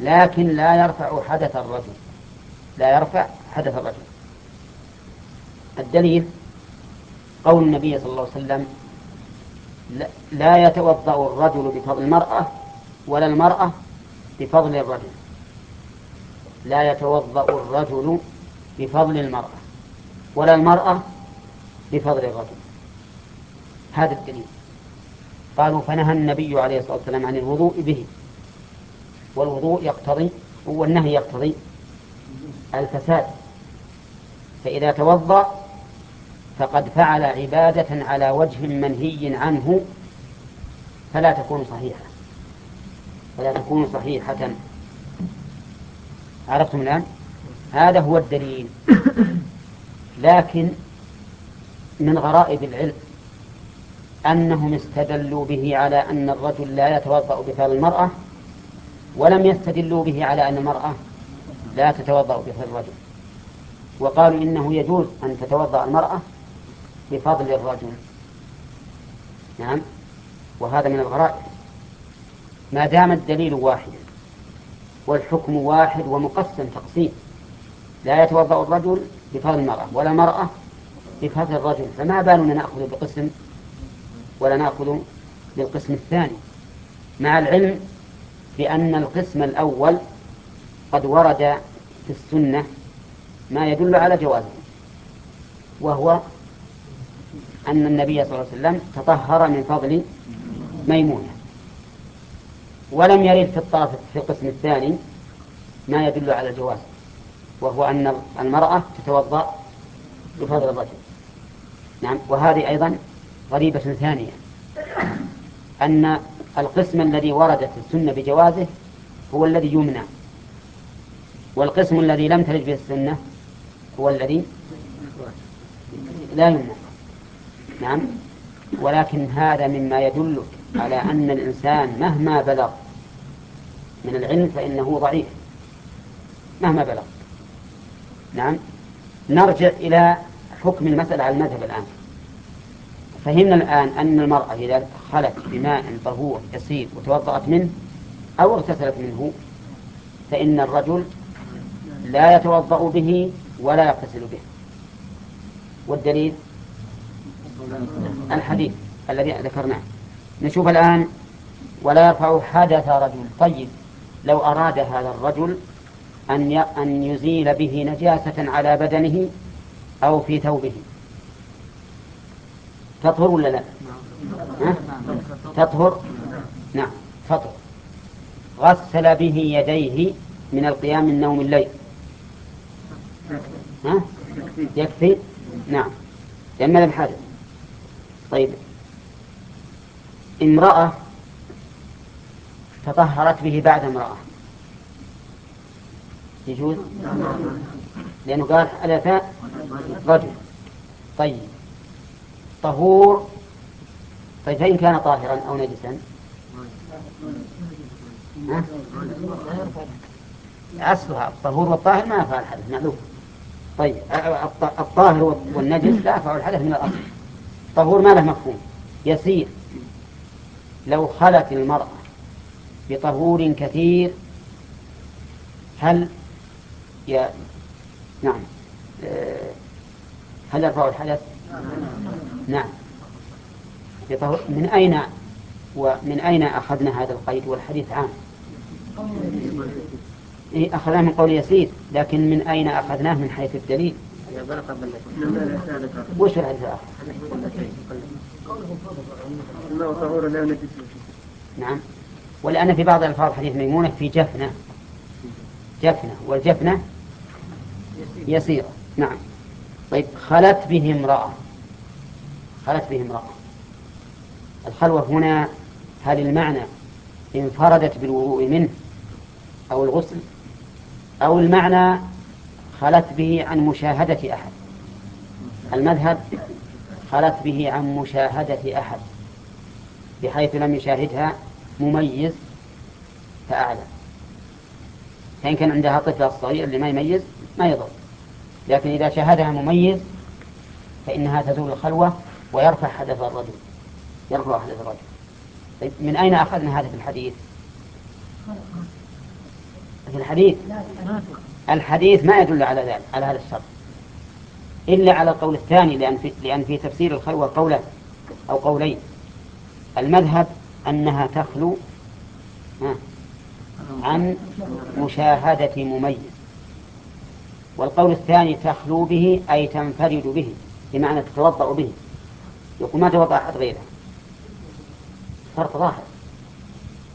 لكن لا يرفع حدث الرجل. لا يرفع حدث الرجل. الدليل قول النبي صلى الله عليه وسلم لا يتوضأ الرجل بفضل المرأة ولا المرأة بفضل الرجل. لا يتوضأ الرجل بفضل المرأة ولا المرأة بفضل الرجل. هذا الدليل. قالوا فنهى النبي عليه الصلاة والسلام عن الوضوء به. والوضوء يقتضي والنهي يقتضي الفساد. فإذا توضأ فقد فعل عبادة على وجه منهي عنه فلا تكون صحيحة. فلا تكون صحيحة. عرفتم الآن؟ هذا هو الدليل. لكن من غرائب العلم أنهم استدلوا به على أن الرجل لا يتوضأ بفعل المرأة ولم يستدلوا به على أن المرأة لا تتوضأ بفعل الرجل. وقالوا إنه يجوز أن تتوضأ المرأة بفضل الرجل. نعم؟ وهذا من الغرائب ما دام الدليل واحدا والحكم واحد ومقسم تقسيم لا يتوضأ الرجل بفضل المرأة ولا المرأة بفضل الرجل فما بالنا نأخذ بقسم ولا نأخذ بالقسم الثاني؟ مع العلم بأن القسم الأول قد ورد في السنة ما يدل على جوازه وهو أن النبي صلى الله عليه وسلم تطهر من فضل ميمونة. ولم يرد في الطرف في القسم الثاني ما يدل على الجواز وهو أن المرأة تتوضأ بفضل الرجل. نعم وهذه أيضا غريبة ثانية أن القسم الذي وردت السنة بجوازه هو الذي يمنع والقسم الذي لم ترد به السنة هو الذي لا يمنع. نعم. ولكن هذا مما يدلك على أن الإنسان مهما بلغ من العلم فإنه ضعيف. مهما بلغ. نعم. نرجع إلى حكم المسألة على المذهب الآن. فهمنا الآن أن المرأة إذا خلت بماء طهور يسير وتوضأت منه أو اغتسلت منه فإن الرجل لا يتوضأ به ولا يغتسل به. والدليل؟ الحديث الذي ذكرناه نشوف الآن ولا يرفع حدث رجل طيب لو أراد هذا الرجل أن أن يزيل به نجاسة على بدنه أو في ثوبه تطهر ولا لا؟ ها؟ تطهر؟ نعم تطهر غسل به يديه من القيام من نوم الليل ها؟ يكفي؟ نعم لأن ماذا الحادث طيب. امرأة تطهرت به بعد امرأة. يجوز؟ لأنه قال حدث رجل. طيب. طهور. طيب فإن كان طاهرا أو نجسا. أصلها الطهور والطاهر ما يفعل الحدث معلوم. طيب الطاهر والنجس لا يفعل الحدث من الأصل. الطهور ما له مفهوم يسير لو خلت المرأة بطهور كثير هل يا نعم آه، هل يرفع الحدث؟ نعم بطهور من أين ومن أين أخذنا هذا القيد والحديث عام؟ إيه أخذناه من قول يسير لكن من أين أخذناه من حيث الدليل؟ وش الحديث الآخر؟ نعم. ولأن في بعض الألفاظ حديث ميمونة في جفنة. جفنة. والجفنة يسيرة نعم. طيب خلت به امرأة. خلت به امرأة. الخلوة هنا هل المعنى انفردت بالوضوء منه أو الغسل؟ أو المعنى خلت به عن مشاهدة أحد. المذهب خلت به عن مشاهدة أحد بحيث لم يشاهدها مميز فأعلم فإن كان عندها طفل الصغير اللي ما يميز ما يضر. لكن إذا شاهدها مميز فإنها تزول الخلوة ويرفع حدث الرجل يرفع حدث الرجل. طيب من أين أخذنا هذا في الحديث؟ في الحديث. الحديث ما يدل على ذلك على هذا الشرط. إلا على القول الثاني لأن في, لأن في تفسير الخلوة قولا أو قولين. المذهب أنها تخلو عن مشاهدة مميز. والقول الثاني تخلو به أي تنفرد به بمعنى تتوضأ به. يقول ما توضأ أحد غيره. فرق ظاهر.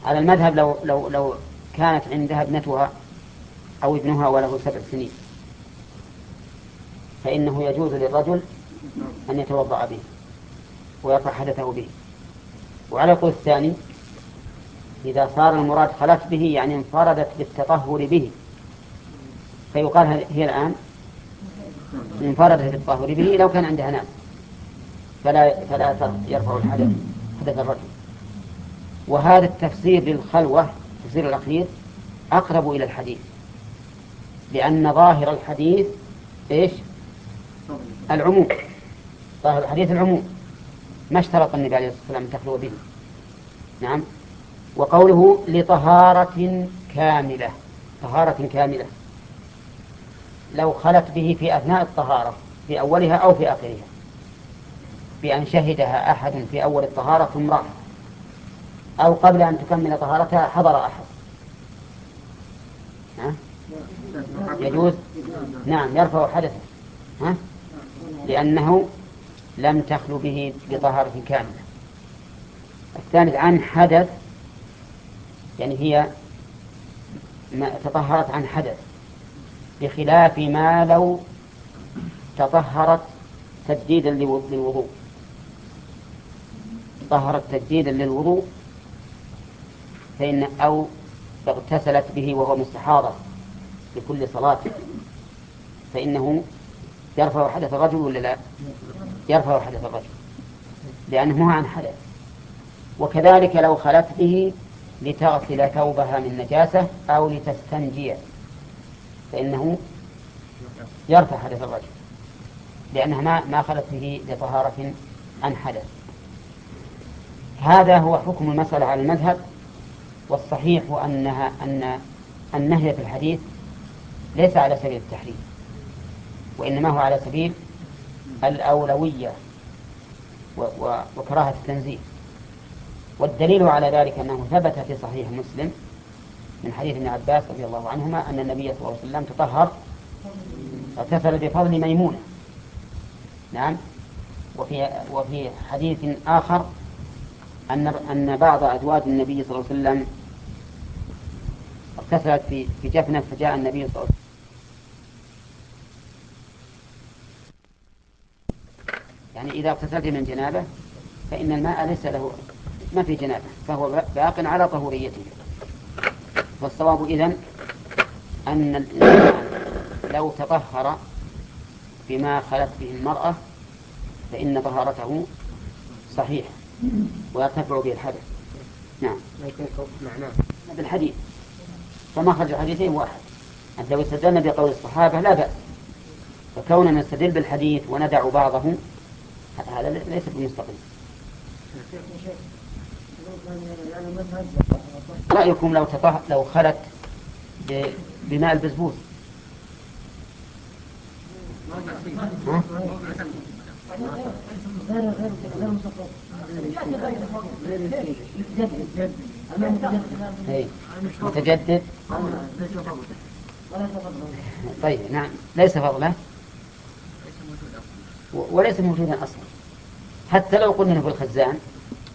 على المذهب لو لو لو كانت عندها ابنتها أو ابنها وله سبع سنين. فإنه يجوز للرجل أن يتوضأ به ويرفع حدثه به. وعلى القول الثاني إذا صار المراد خلت به يعني انفردت بالتطهر به. فيقال هي الآن؟ انفردت بالتطهر به لو كان عندها ناس. فلا فلا يرفع الحدث حدث الرجل. وهذا التفسير للخلوة التفسير الأخير أقرب إلى الحديث. لأن ظاهر الحديث إيش؟ العموم. ظاهر الحديث العموم. ما اشترط النبي عليه الصلاة والسلام تخلو به. نعم. وقوله لطهارة كاملة. طهارة كاملة. لو خلت به في أثناء الطهارة في أولها أو في آخرها. بأن شهدها أحد في أول الطهارة ثم راح. أو قبل أن تكمل طهارتها حضر أحد. ها؟ يجوز؟ نعم يرفع حدثه. ها؟ لأنه لم تخلو به بطهارة كاملة. الثالث عن حدث يعني هي ما تطهرت عن حدث بخلاف ما لو تطهرت تجديدا للوضوء. طهرت تجديدا للوضوء فإن أو اغتسلت به وهو مستحاضة لكل صلاة فإنه يرفع حدث الرجل ولا لا؟ يرفع حدث الرجل لأنه عن حدث وكذلك لو خلت به لتغسل ثوبها من نجاسة أو لتستنجي فإنه يرفع حدث الرجل لأنها ما ما خلت به لطهارة عن حدث هذا هو حكم المسألة على المذهب والصحيح أنها أن النهي في الحديث ليس على سبيل التحريم وإنما هو على سبيل الأولوية وكراهة التنزيه. والدليل على ذلك أنه ثبت في صحيح مسلم من حديث ابن عباس رضي الله عنهما أن النبي صلى الله عليه وسلم تطهر اغتسل بفضل ميمونة. نعم. وفي وفي حديث آخر أن أن بعض أزواج النبي صلى الله عليه وسلم اغتسلت في في جفنة فجاء النبي صلى الله عليه وسلم يعني إذا اغتسلت من جنابة فإن الماء ليس له ما في جنابة فهو باق على طهوريته. والصواب إذن أن الإنسان لو تطهر بما خلت به المرأة فإن طهارته صحيحة ويرتفع به الحدث. نعم. بالحديث. فمخرج الحديثين واحد. أنت لو استدلنا بقول الصحابة لا بأس. فكوننا نستدل بالحديث وندع بعضه هذا ليس بمستقيم رأيكم لو تطه... لو خلت ب... بماء البزبوز إيه. متجدد. طيب نعم. ليس فضلا وليس موجودا أصلا حتى لو قلنا في الخزان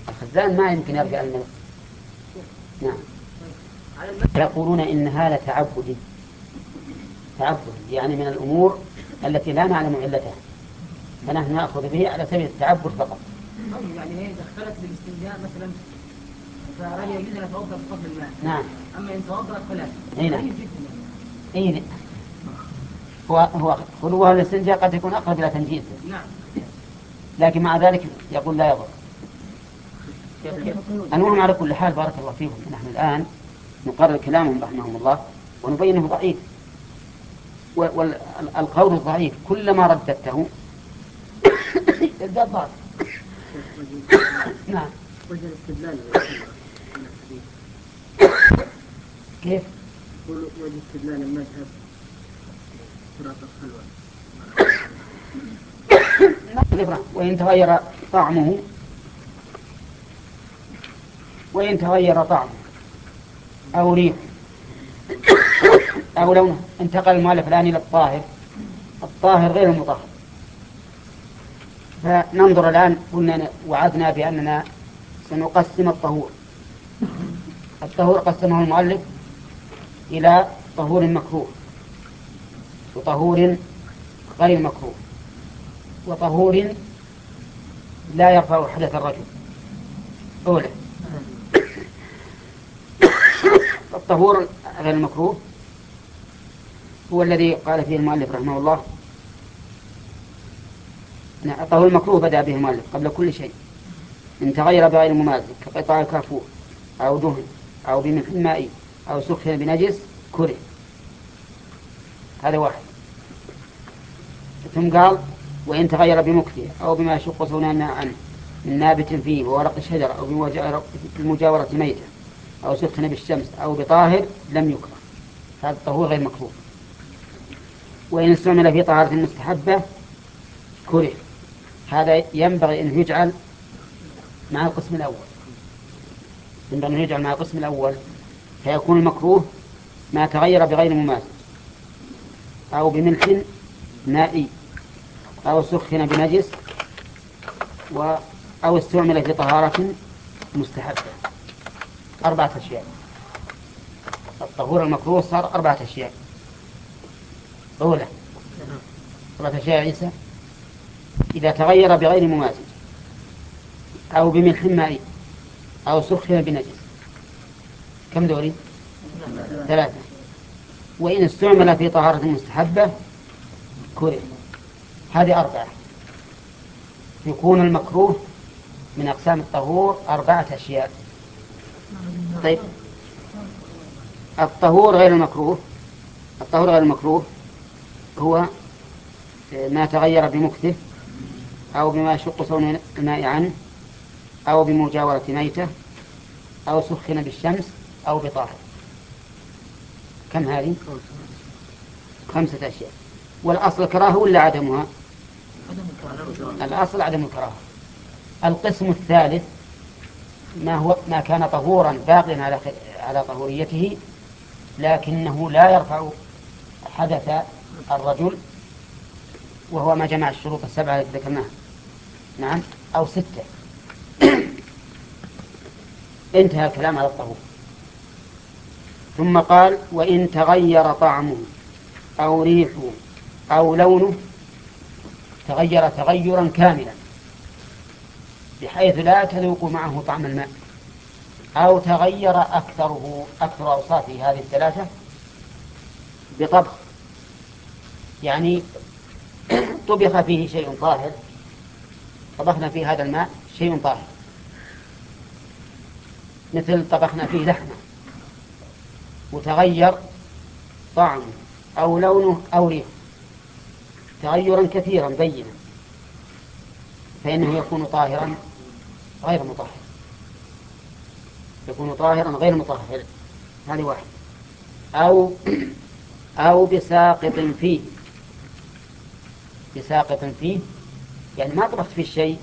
الخزان ما يمكن يرجع الملك نعم يقولون إن هذا تعبدي تعبد يعني من الأمور التي لا نعلم علتها فنحن نأخذ به على سبيل التعبد فقط يعني هي دخلت بالاستنجاء مثلا فهل يجوز ان يتوضا بفضل الماء؟ نعم أما إن توضا فلا. أي نعم. أي نعم. هو هو خلوها الاستنجاء قد يكون أقرب إلى تنجيزه. نعم. لكن مع ذلك يقول لا يضر. المهم على كل حال بارك الله فيكم نحن الآن نقرر كلامهم رحمهم الله ونبينه ضعيف. والقول الضعيف كلما رددته يزداد ضعف. نعم. وجه الاستدلال كيف؟ وجه استدلال المذهب وإن تغير طعمه. وإن تغير طعمه. أو ريحه. أو لونه. انتقل المؤلف الآن إلى الطاهر. الطاهر غير المطهر. فننظر الآن قلنا وعدنا بأننا سنقسم الطهور. الطهور قسمه المؤلف إلى طهور مكروه. وطهور غير مكروه وطهور لا يرفع حدث الرجل. أولى. الطهور غير المكروه هو الذي قال فيه المؤلف رحمه الله. الطهور المكروه بدأ به المؤلف قبل كل شيء. إن تغير بغير ممازج كقطع الكافور أو دهن أو بملح مائي أو سخن بنجس كره. هذا واحد. ثم قال وإن تغير بمكته أو بما يشق صونان عنه من نابت فيه وورق الشجر أو بمجاورة ميتة أو سخن بالشمس أو بطاهر لم يكره. هذا الطهور غير مكروه. وإن استعمل في طهارة مستحبة كره. هذا ينبغي أن يجعل مع القسم الأول. ينبغي أن يجعل مع القسم الأول. فيكون المكروه ما تغير بغير مماثل أو بملح مائي أو سخن بنجس و أو استعمل في طهارة مستحبة. أربعة أشياء. الطهور المكروه صار أربعة أشياء. أولى أربعة أشياء عيسى. إذا تغير بغير ممازج أو بملح مائي أو سخن بنجس. كم دوري؟ ثلاثة. وإن استعمل في طهارة مستحبة كره. هذه أربعة. يكون المكروه من أقسام الطهور أربعة أشياء. طيب. الطهور غير المكروه. الطهور غير المكروه هو ما تغير بمكته أو بما يشق صون الماء عنه أو بمجاورة ميتة أو سخن بالشمس أو بطاهر. كم هذه؟ خمسة أشياء. والأصل الكراهة ولا عدمها؟ الأصل عدم الكراهة. القسم الثالث ما هو ما كان طهورا باقيا على على طهوريته لكنه لا يرفع حدث الرجل وهو ما جمع الشروط السبعة التي ذكرناها. نعم؟ أو ستة. انتهى الكلام على الطهور. ثم قال وإن تغير طعمه أو ريحه أو لونه تغير تغيرا كاملا بحيث لا تذوق معه طعم الماء أو تغير أكثره أكثر أوصافه هذه الثلاثة بطبخ. يعني طبخ فيه شيء طاهر طبخنا في هذا الماء شيء طاهر مثل طبخنا فيه لحمة وتغير طعمه أو لونه أو ريحه. تغيرا كثيرا بينا. فإنه يكون طاهرا غير مطهر. يكون طاهرا غير مطهر. هذه واحد. أو أو بساقط فيه. بساقط فيه. يعني ما طبخت فيه شيء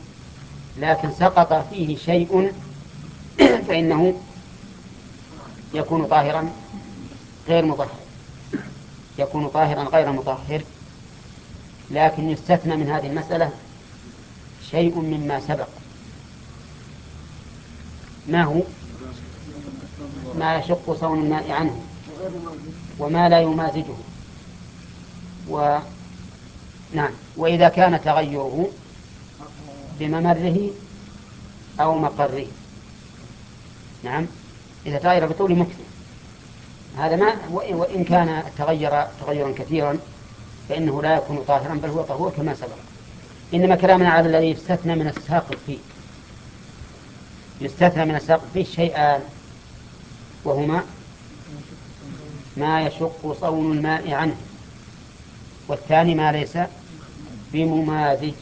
لكن سقط فيه شيء فإنه يكون طاهرا غير مطهر. يكون طاهرا غير مطهر. لكن يستثنى من هذه المسألة شيء مما سبق. ما هو؟ ما يشق صون الماء عنه وما لا يمازجه. و نعم. وإذا كان تغيره بممره أو مقره. نعم. إذا تغير بطول مكث هذا ما وإن كان تغير تغيرا كثيرا فإنه لا يكون طاهرا بل هو طهور كما سبق. إنما كلامنا على الذي يستثنى من الساقط فيه. يستثنى من الساقط فيه شيئان. وهما ما يشق صون الماء عنه. والثاني ما ليس بممازج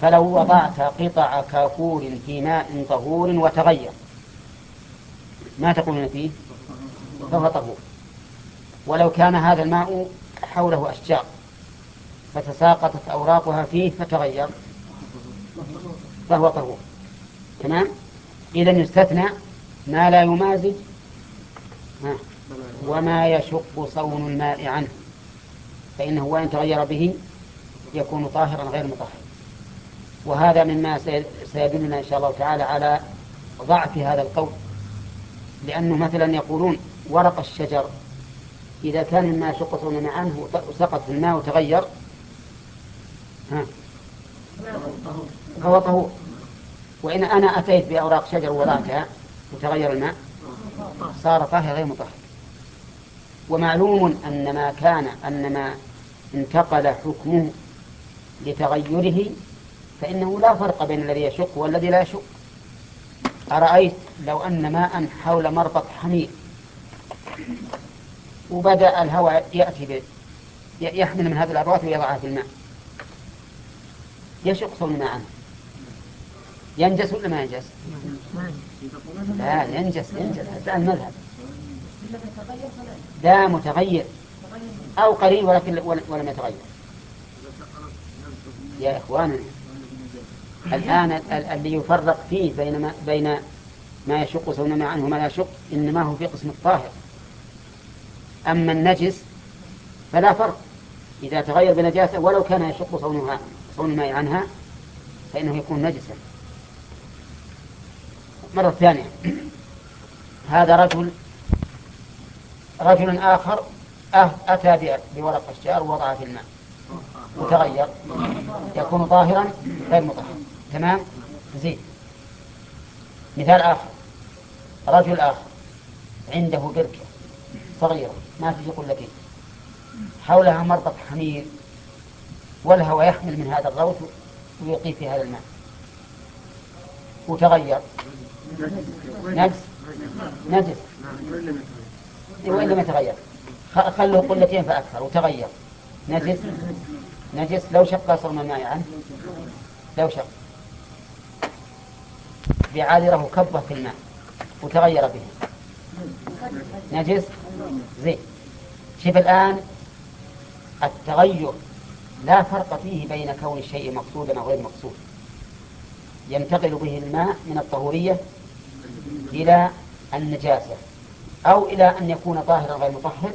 فلو وضعت قطع كافور في ماء طهور وتغير. ما تقولون فيه؟ فهو طهور. ولو كان هذا الماء حوله أشجار فتساقطت أوراقها فيه فتغير فهو طهور تمام؟ إذا يستثنى ما لا يمازج وما يشق صون الماء عنه. فإنه وإن تغير به يكون طاهرا غير مطهر. وهذا مما سيدلنا إن شاء الله تعالى على ضعف هذا القول. لأنه مثلا يقولون ورق الشجر إذا كان الماء شق صون الماء عنه وسقط في الماء وتغير ها؟ فهو طهور. وإن أنا أتيت بأوراق شجر ووضعتها وتغير الماء صار طاهر غير مطهر. ومعلوم أن ما كان أن ما انتقل حكمه لتغيره فإنه لا فرق بين الذي يشق والذي لا يشق. أرأيت لو أن ماء حول مربط حمير. وبدأ الهواء يأتي يحمل من هذه الأرواح ويضعها في الماء. يشق صون الماء عنه. ينجس ولا ما ينجس؟ لا ينجس ينجس. حتى المذهب. لا متغير. أو قليل ولكن ولم يتغير. يا إخواننا الآن اللي يفرق فيه بين ما, بين ما يشق صون عنه وما لا يشق إنما هو في قسم الطاهر. أما النجس فلا فرق. إذا تغير بنجاسة ولو كان يشق صونها صون الماء عنها فإنه يكون نجسا. مرة ثانية. هذا رجل رجل آخر أتى بورق الشجر ووضعه في الماء. وتغير يكون طاهرا غير مطهر. تمام؟ زين. مثال آخر. رجل آخر. عنده بركة. صغيرة ما تجي قلتين حولها مربط حمير والهواء يحمل من هذا الروث ويقي في هذا الماء. وتغير. نجس. نجس. وإن لم يتغير. خلوه قلتين فأكثر وتغير. نجس. نجس. لو شق صرم الماء عنه لو شق. بعاذره كبه في الماء وتغير به. نجس. زين. شوف الآن التغير لا فرق فيه بين كون الشيء مقصودا أو غير مقصود. ينتقل به الماء من الطهورية إلى النجاسة أو إلى أن يكون طاهرا غير مطهر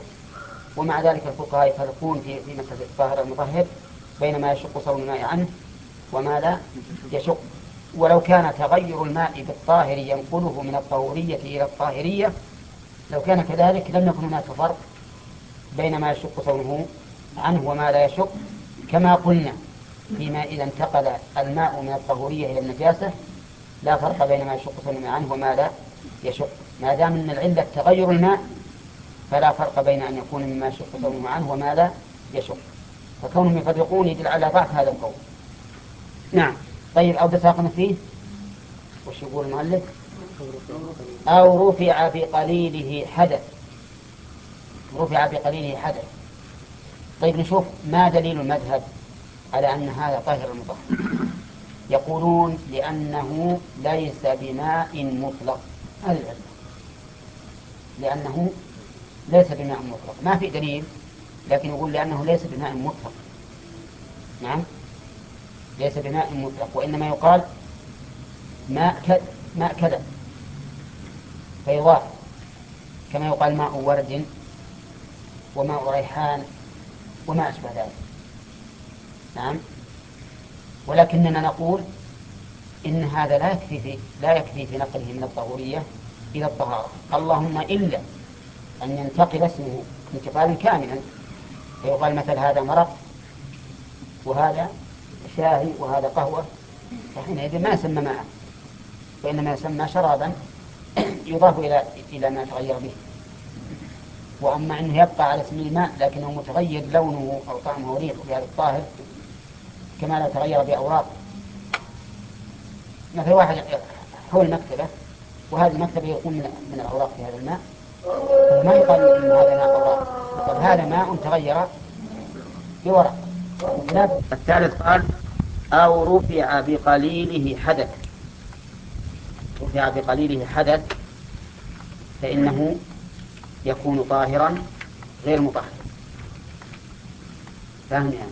ومع ذلك الفقهاء يفرقون في في مسألة الطاهر المطهر بين ما يشق صون الماء عنه وما لا يشق. ولو كان تغير الماء بالطاهر ينقله من الطهورية إلى الطاهرية لو كان كذلك لم يكن هناك فرق بين ما يشق صونه عنه وما لا يشق. كما قلنا فيما إذا انتقل الماء من الطهورية إلى النجاسة لا فرق بين ما يشق صونه عنه وما لا يشق. ما دام أن العلة تغير الماء فلا فرق بين أن يكون مما يشق صونه عنه وما لا يشق. فكونهم يفرقون يدل على ضعف هذا القول. نعم. طيب أو دساقنا فيه؟ وش يقول المؤلف؟ أو رفع بقليله حدث. رفع بقليله حدث. طيب نشوف ما دليل المذهب على أن هذا طاهر المطهر يقولون لأنه ليس بماء مطلق. هذه العلة لأنه ليس بماء مطلق. ما في دليل لكن يقول لأنه ليس بماء مطلق. نعم؟ ليس بماء مطلق. وإنما يقال ماء كذا ماء كذا. فيضاف كما يقال ماء ورد وماء ريحان وما أشبه ذلك. نعم. ولكننا نقول إن هذا لا يكفي في لا يكفي في نقله من الطهورية إلى الطهارة. اللهم إلا أن ينتقل اسمه انتقالا كاملا. فيقال مثل هذا مرق وهذا شاهي وهذا قهوة. فحينئذ ما يسمى ماء وإنما يسمى شرابا. يضاف إلى إلى ما تغير به. وأما أنه يبقى على اسم الماء لكنه متغير لونه أو طعمه وريحه بهذا الطاهر كما لو تغير بأوراق. مثل واحد حول مكتبة وهذه المكتبة يكون من الأوراق في هذا الماء. ما يقال إن هذا ماء أوراق يقال هذا ماء تغير بورق. الثالث قال أو رفع بقليله حدث. رفع بقليله حدث فإنه يكون طاهرا غير مطهر. فاهم يا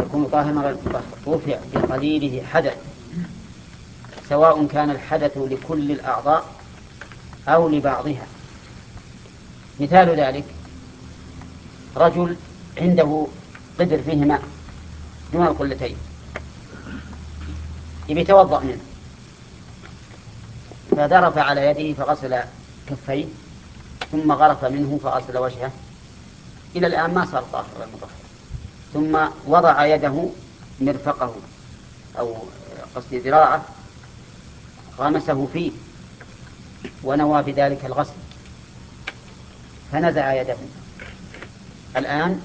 يكون طاهرا غير مطهر. رفع بقليله حدث. سواء كان الحدث لكل الأعضاء أو لبعضها. مثال ذلك رجل عنده قدر فيه ماء دون القلتين. يبي يتوضأ منه. فذرف على يده فغسل كفيه ثم غرف منه فغسل وجهه. إلى الآن ما صار طاهر مطهر ثم وضع يده مرفقه أو قصدي ذراعه غمسه فيه ونوى بذلك الغسل. فنزع يده. الآن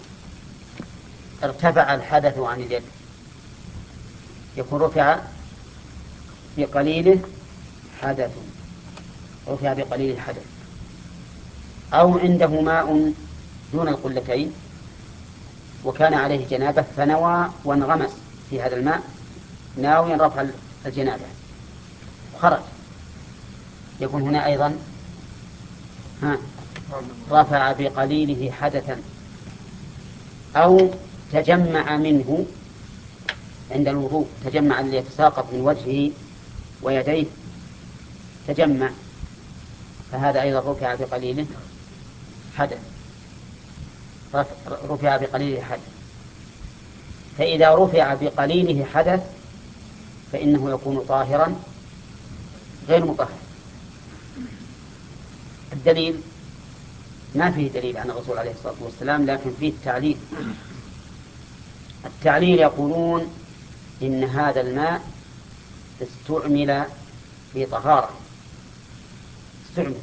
ارتفع الحدث عن اليد. يكون رفع بقليله حدث رفع بقليل الحدث. أو عنده ماء دون القلتين وكان عليه جنابة فنوى وانغمس في هذا الماء ناويا رفع الجنابة. خرج. يكون هنا أيضا ها رفع بقليله حدثا. أو تجمع منه عند الوضوء تجمع اللي يتساقط من وجهه ويديه تجمع. فهذا أيضا رفع بقليله حدث رفع بقليله حدث فإذا رفع بقليله حدث فإنه يكون طاهرا غير مطهر. الدليل ما فيه دليل عن الرسول عليه الصلاة والسلام لكن فيه التعليل. التعليل يقولون إن هذا الماء استعمل في طهارة استعمل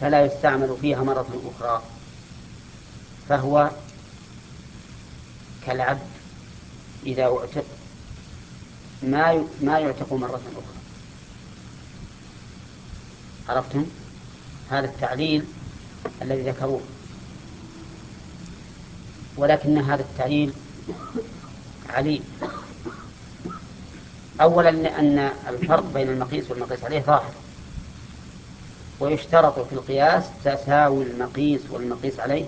فلا يستعمل فيها مرة أخرى. فهو كالعبد إذا اعتق ما ما يعتق مرة أخرى. عرفتم؟ هذا التعليل الذي ذكروه. ولكن هذا التعليل عليل. أولا لأن الفرق بين المقيس والمقيس عليه ظاهر. ويشترط في القياس تساوي المقيس والمقيس عليه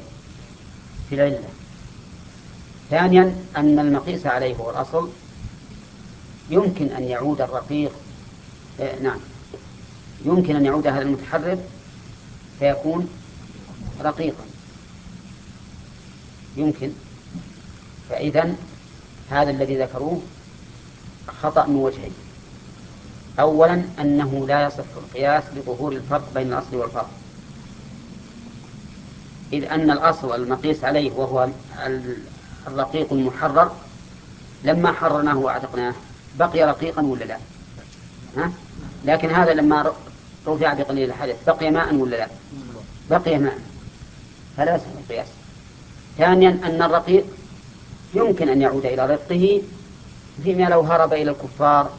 في العلة. ثانيا أن المقيس عليه هو الأصل. يمكن أن يعود الرقيق آه نعم. يمكن أن يعود هذا المتحرر فيكون رقيقا. يمكن. فإذا هذا الذي ذكروه خطأ من وجهين. أولا أنه لا يصح القياس لظهور الفرق بين الأصل والفرع إذ أن الأصل المقيس عليه وهو الرقيق المحرر لما حررناه وأعتقناه بقي رقيقا ولا لا؟ ها؟ لكن هذا لما رفع بقليل الحدث بقي ماء ولا لا؟ بقي ماء. فلا يصح القياس. ثانيا أن الرقيق يمكن أن يعود إلى رقه فيما لو هرب إلى الكفار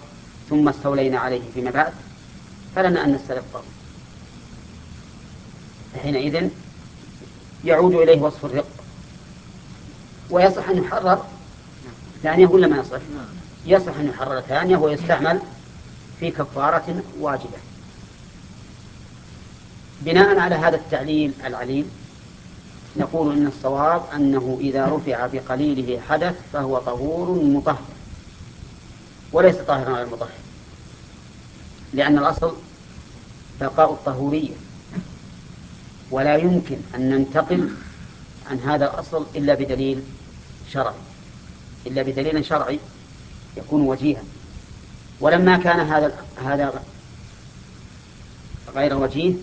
ثم استولينا عليه فيما بعد فلنا أن نستلقه حينئذ يعود إليه وصف الرق. ويصح أن يحرر ثانية ولا ما يصح؟ يصح أن يحرر ثانية ويستعمل في كفارة واجبة. بناء على هذا التعليل العليل نقول إن الصواب أنه إذا رفع بقليله حدث فهو طهور مطهر وليس طاهرا على المطهر لأن الأصل بقاء الطهورية. ولا يمكن أن ننتقل عن هذا الأصل إلا بدليل شرعي. إلا بدليل شرعي يكون وجيها. ولما كان هذا هذا غير وجيه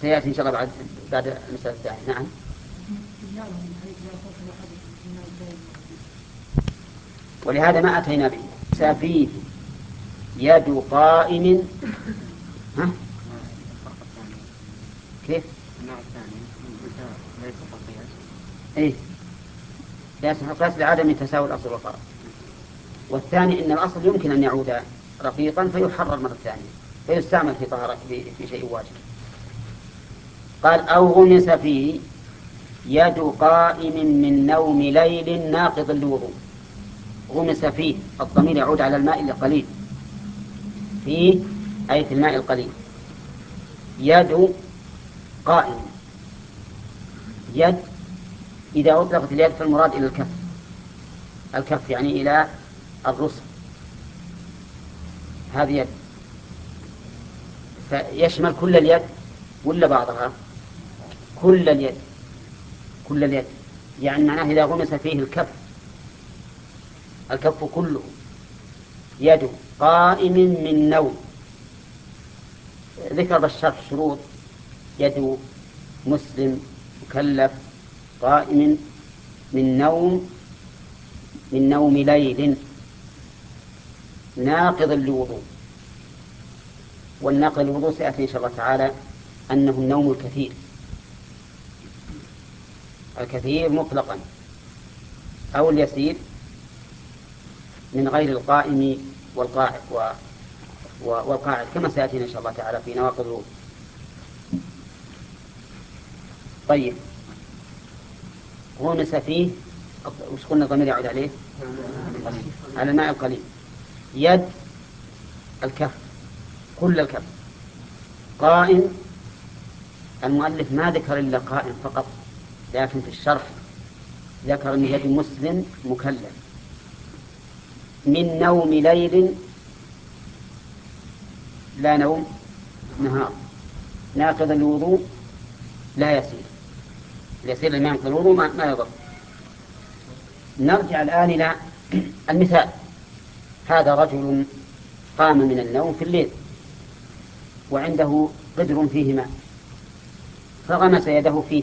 سيأتي إن شاء الله بعد بعد المسألة الثانية. نعم. ولهذا ما أتينا به. سفيه يد قائم. ها؟ كيف؟ إيه. لا يصح القياس لعدم تساوي الأصل والفرع والثاني أن الأصل يمكن أن يعود رقيقا فيحرر مرة ثانية فيستعمل في طهارة في, في شيء واجب. قال أو غمس فيه يد قائم من نوم ليل ناقض للوضوء غمس فيه الضمير يعود على الماء القليل فيه أي في الماء القليل. يد قائم. يد إذا أطلقت اليد فالمراد إلى الكف. الكف يعني إلى الرسل هذه يد. فيشمل كل اليد ولا بعضها؟ كل اليد. كل اليد. يعني معناه إذا غمس فيه الكف. الكف كله. يد قائم من نوم. ذكر بالشرح شروط يد مسلم مكلف قائم من نوم من نوم ليل ناقض للوضوء. والناقض للوضوء سيأتي إن شاء الله تعالى أنه النوم الكثير. الكثير مطلقا. أو اليسير من غير القائم والقاعد كما سيأتينا إن شاء الله تعالى في نواقض الوضوء. طيب. غمس فيه وش قلنا الضمير يعود عليه؟ على الماء القليل. يد الكف. كل الكف. قائم. المؤلف ما ذكر إلا قائم فقط لكن في الشرح ذكر أن يد مسلم مكلف. من نوم ليل لا نوم نهار. ناقض الوضوء لا يسير. يسير لما ينقض الوضوء ما, ما يضر. نرجع الآن إلى المثال. هذا رجل قام من النوم في الليل وعنده قدر فيه ماء فغمس يده فيه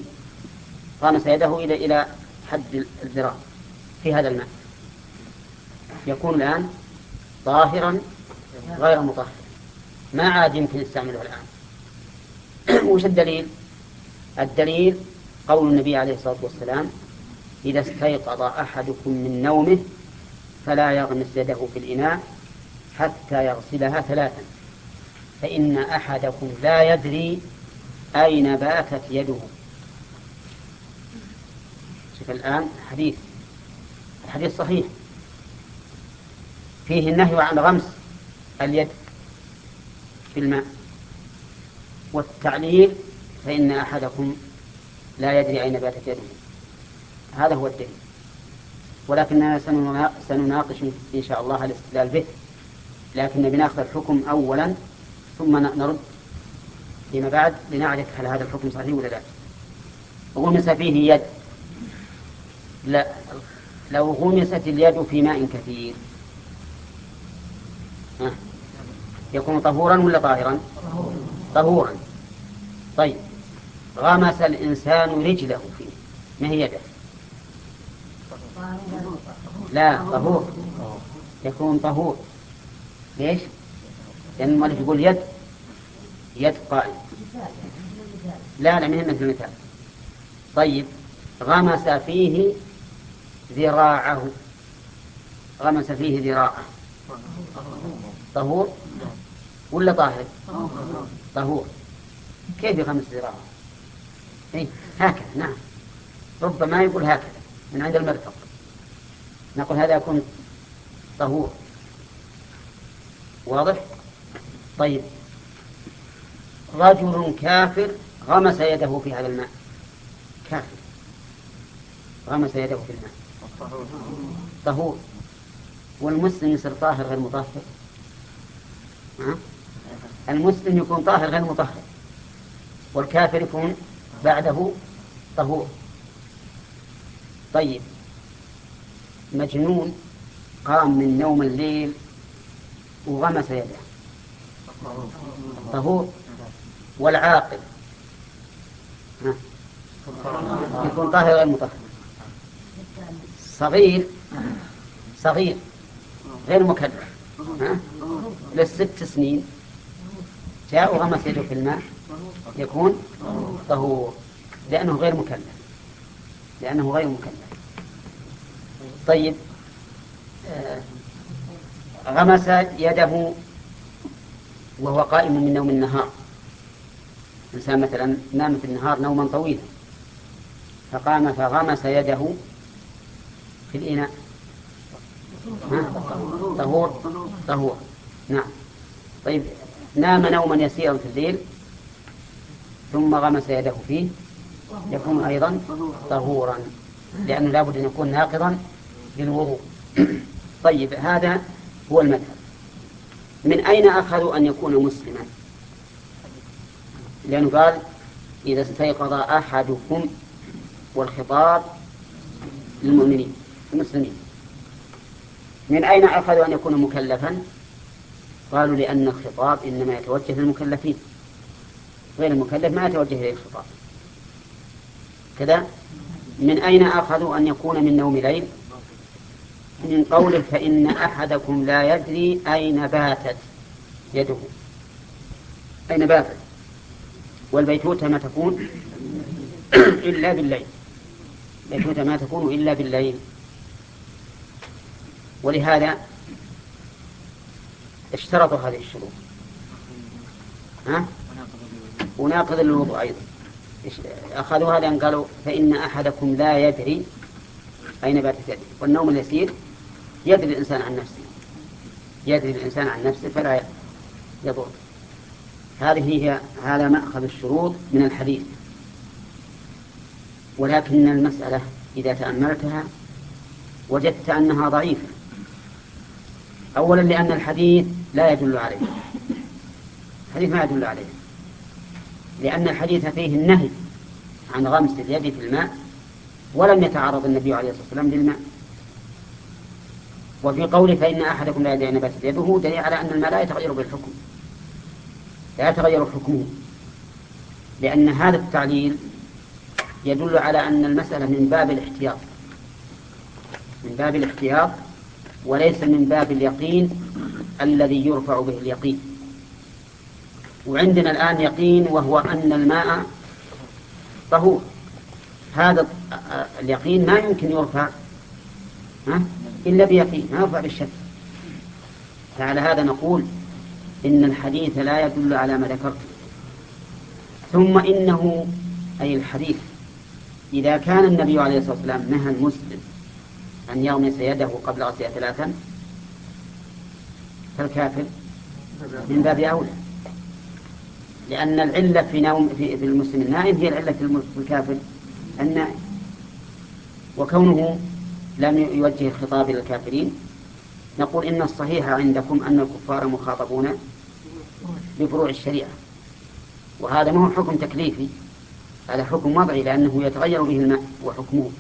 غمس يده إلى إلى حد الذراع في هذا الماء. يكون الآن طاهرا غير مطهر. ما عاد يمكن يستعمله الآن. وش الدليل؟ الدليل قول النبي عليه الصلاة والسلام إذا استيقظ أحدكم من نومه فلا يغمس يده في الإناء حتى يغسلها ثلاثا. فإن أحدكم لا يدري أين باتت يده. شوف الآن حديث. الحديث صحيح. فيه النهي عن غمس اليد في الماء. والتعليل فإن أحدكم لا يدري أين باتت يده. هذا هو الدليل. ولكننا سنناقش إن شاء الله الاستدلال به. لكن بناخذ الحكم أولا ثم نرد فيما بعد لنعرف هل هذا الحكم صحيح ولا لا. غمس فيه يد. لا. لو غمست اليد في ماء كثير يكون طهورا ولا طاهرا؟ طهورا. طيب غمس الإنسان رجله فيه. ما هي يده لا طهور. يكون طهور. ليش؟ لأن المؤلف يقول يد يد قائم. لا لا من مثل المثال. طيب غمس فيه ذراعه. غمس فيه ذراعه. طهور؟ ولا طاهر؟ طهور. كيف يغمس ذراعه إيه؟ هكذا نعم. ربما يقول هكذا من عند المرفق. نقول هذا يكون طهور. واضح؟ طيب. رجل كافر غمس يده في هذا الماء. كافر. غمس يده في الماء. طهور. والمسلم يصير طاهر غير مطهر؟ المسلم يكون طاهر غير مطهر والكافر يكون بعده طهور. طيب مجنون قام من نوم الليل وغمس يده. طهور والعاقل. يكون طاهر غير مطهر. صغير صغير غير مكلف. للست سنين. جاء وغمس يده في الماء. يكون طهور. لأنه غير مكلف. لأنه غير مكلف. طيب آه، غمس يده وهو قائم من نوم النهار. إنسان مثلا نام في النهار نوما طويلا. فقام فغمس يده في الإناء. طهور طهور. نعم. طيب نام نوما يسيرا في الليل ثم غمس يده فيه يكون أيضا طهورا لأنه لابد أن يكون ناقضا للوضوء. طيب هذا هو المذهب. من أين أخذوا أن يكون مسلما؟ لأنه قال إذا استيقظ أحدكم والخطاب للمؤمنين المسلمين. من أين أخذوا أن يكون مكلفا؟ قالوا لأن الخطاب إنما يتوجه للمكلفين. غير المكلف ما يتوجه إليه الخطاب. كذا؟ من أين أخذوا أن يكون من نوم ليل؟ من قوله فإن أحدكم لا يدري أين باتت يده. أين باتت؟ والبيتوتة ما تكون إلا بالليل. البيتوتة ما تكون إلا بالليل. ولهذا اشترطوا هذه الشروط. ها؟ وناقض الوضوء أيضا. أخذوها لأن قالوا فإن أحدكم لا يدري أين باتت يده. والنوم اليسير يدري الإنسان عن نفسه. يدري الإنسان عن نفسه فلا يضر. هذه هي هذا مأخذ الشروط من الحديث. ولكن المسألة إذا تأملتها وجدت أنها ضعيفة. أولا لأن الحديث لا يدل عليه. الحديث ما يدل عليه. لأن الحديث فيه النهي عن غمس اليد في الماء ولم يتعرض النبي عليه الصلاة والسلام للماء. وفي قوله فإن أحدكم لا يدري نبات يده دليل على أن الماء لا يتغير بالحكم. لا يتغير حكمه. لأن هذا التعليل يدل على أن المسألة من باب الاحتياط. من باب الاحتياط وليس من باب اليقين الذي يرفع به اليقين. وعندنا الآن يقين وهو أن الماء طهور. هذا اليقين ما يمكن يرفع إلا بيقين ما يرفع بالشك فعلى هذا نقول إن الحديث لا يدل على ما ذكرت. ثم إنه أي الحديث إذا كان النبي عليه الصلاة والسلام نهى المسلم أن يغمس يده قبل غسلها ثلاثا فالكافر من باب أولى. لأن العلة في نوم في, المسلم النائم هي العلة في الكافر النائم. وكونه لم يوجه الخطاب إلى الكافرين نقول إن الصحيح عندكم أن الكفار مخاطبون بفروع الشريعة. وهذا ما هو حكم تكليفي هذا حكم وضعي لأنه يتغير به الماء وحكمه.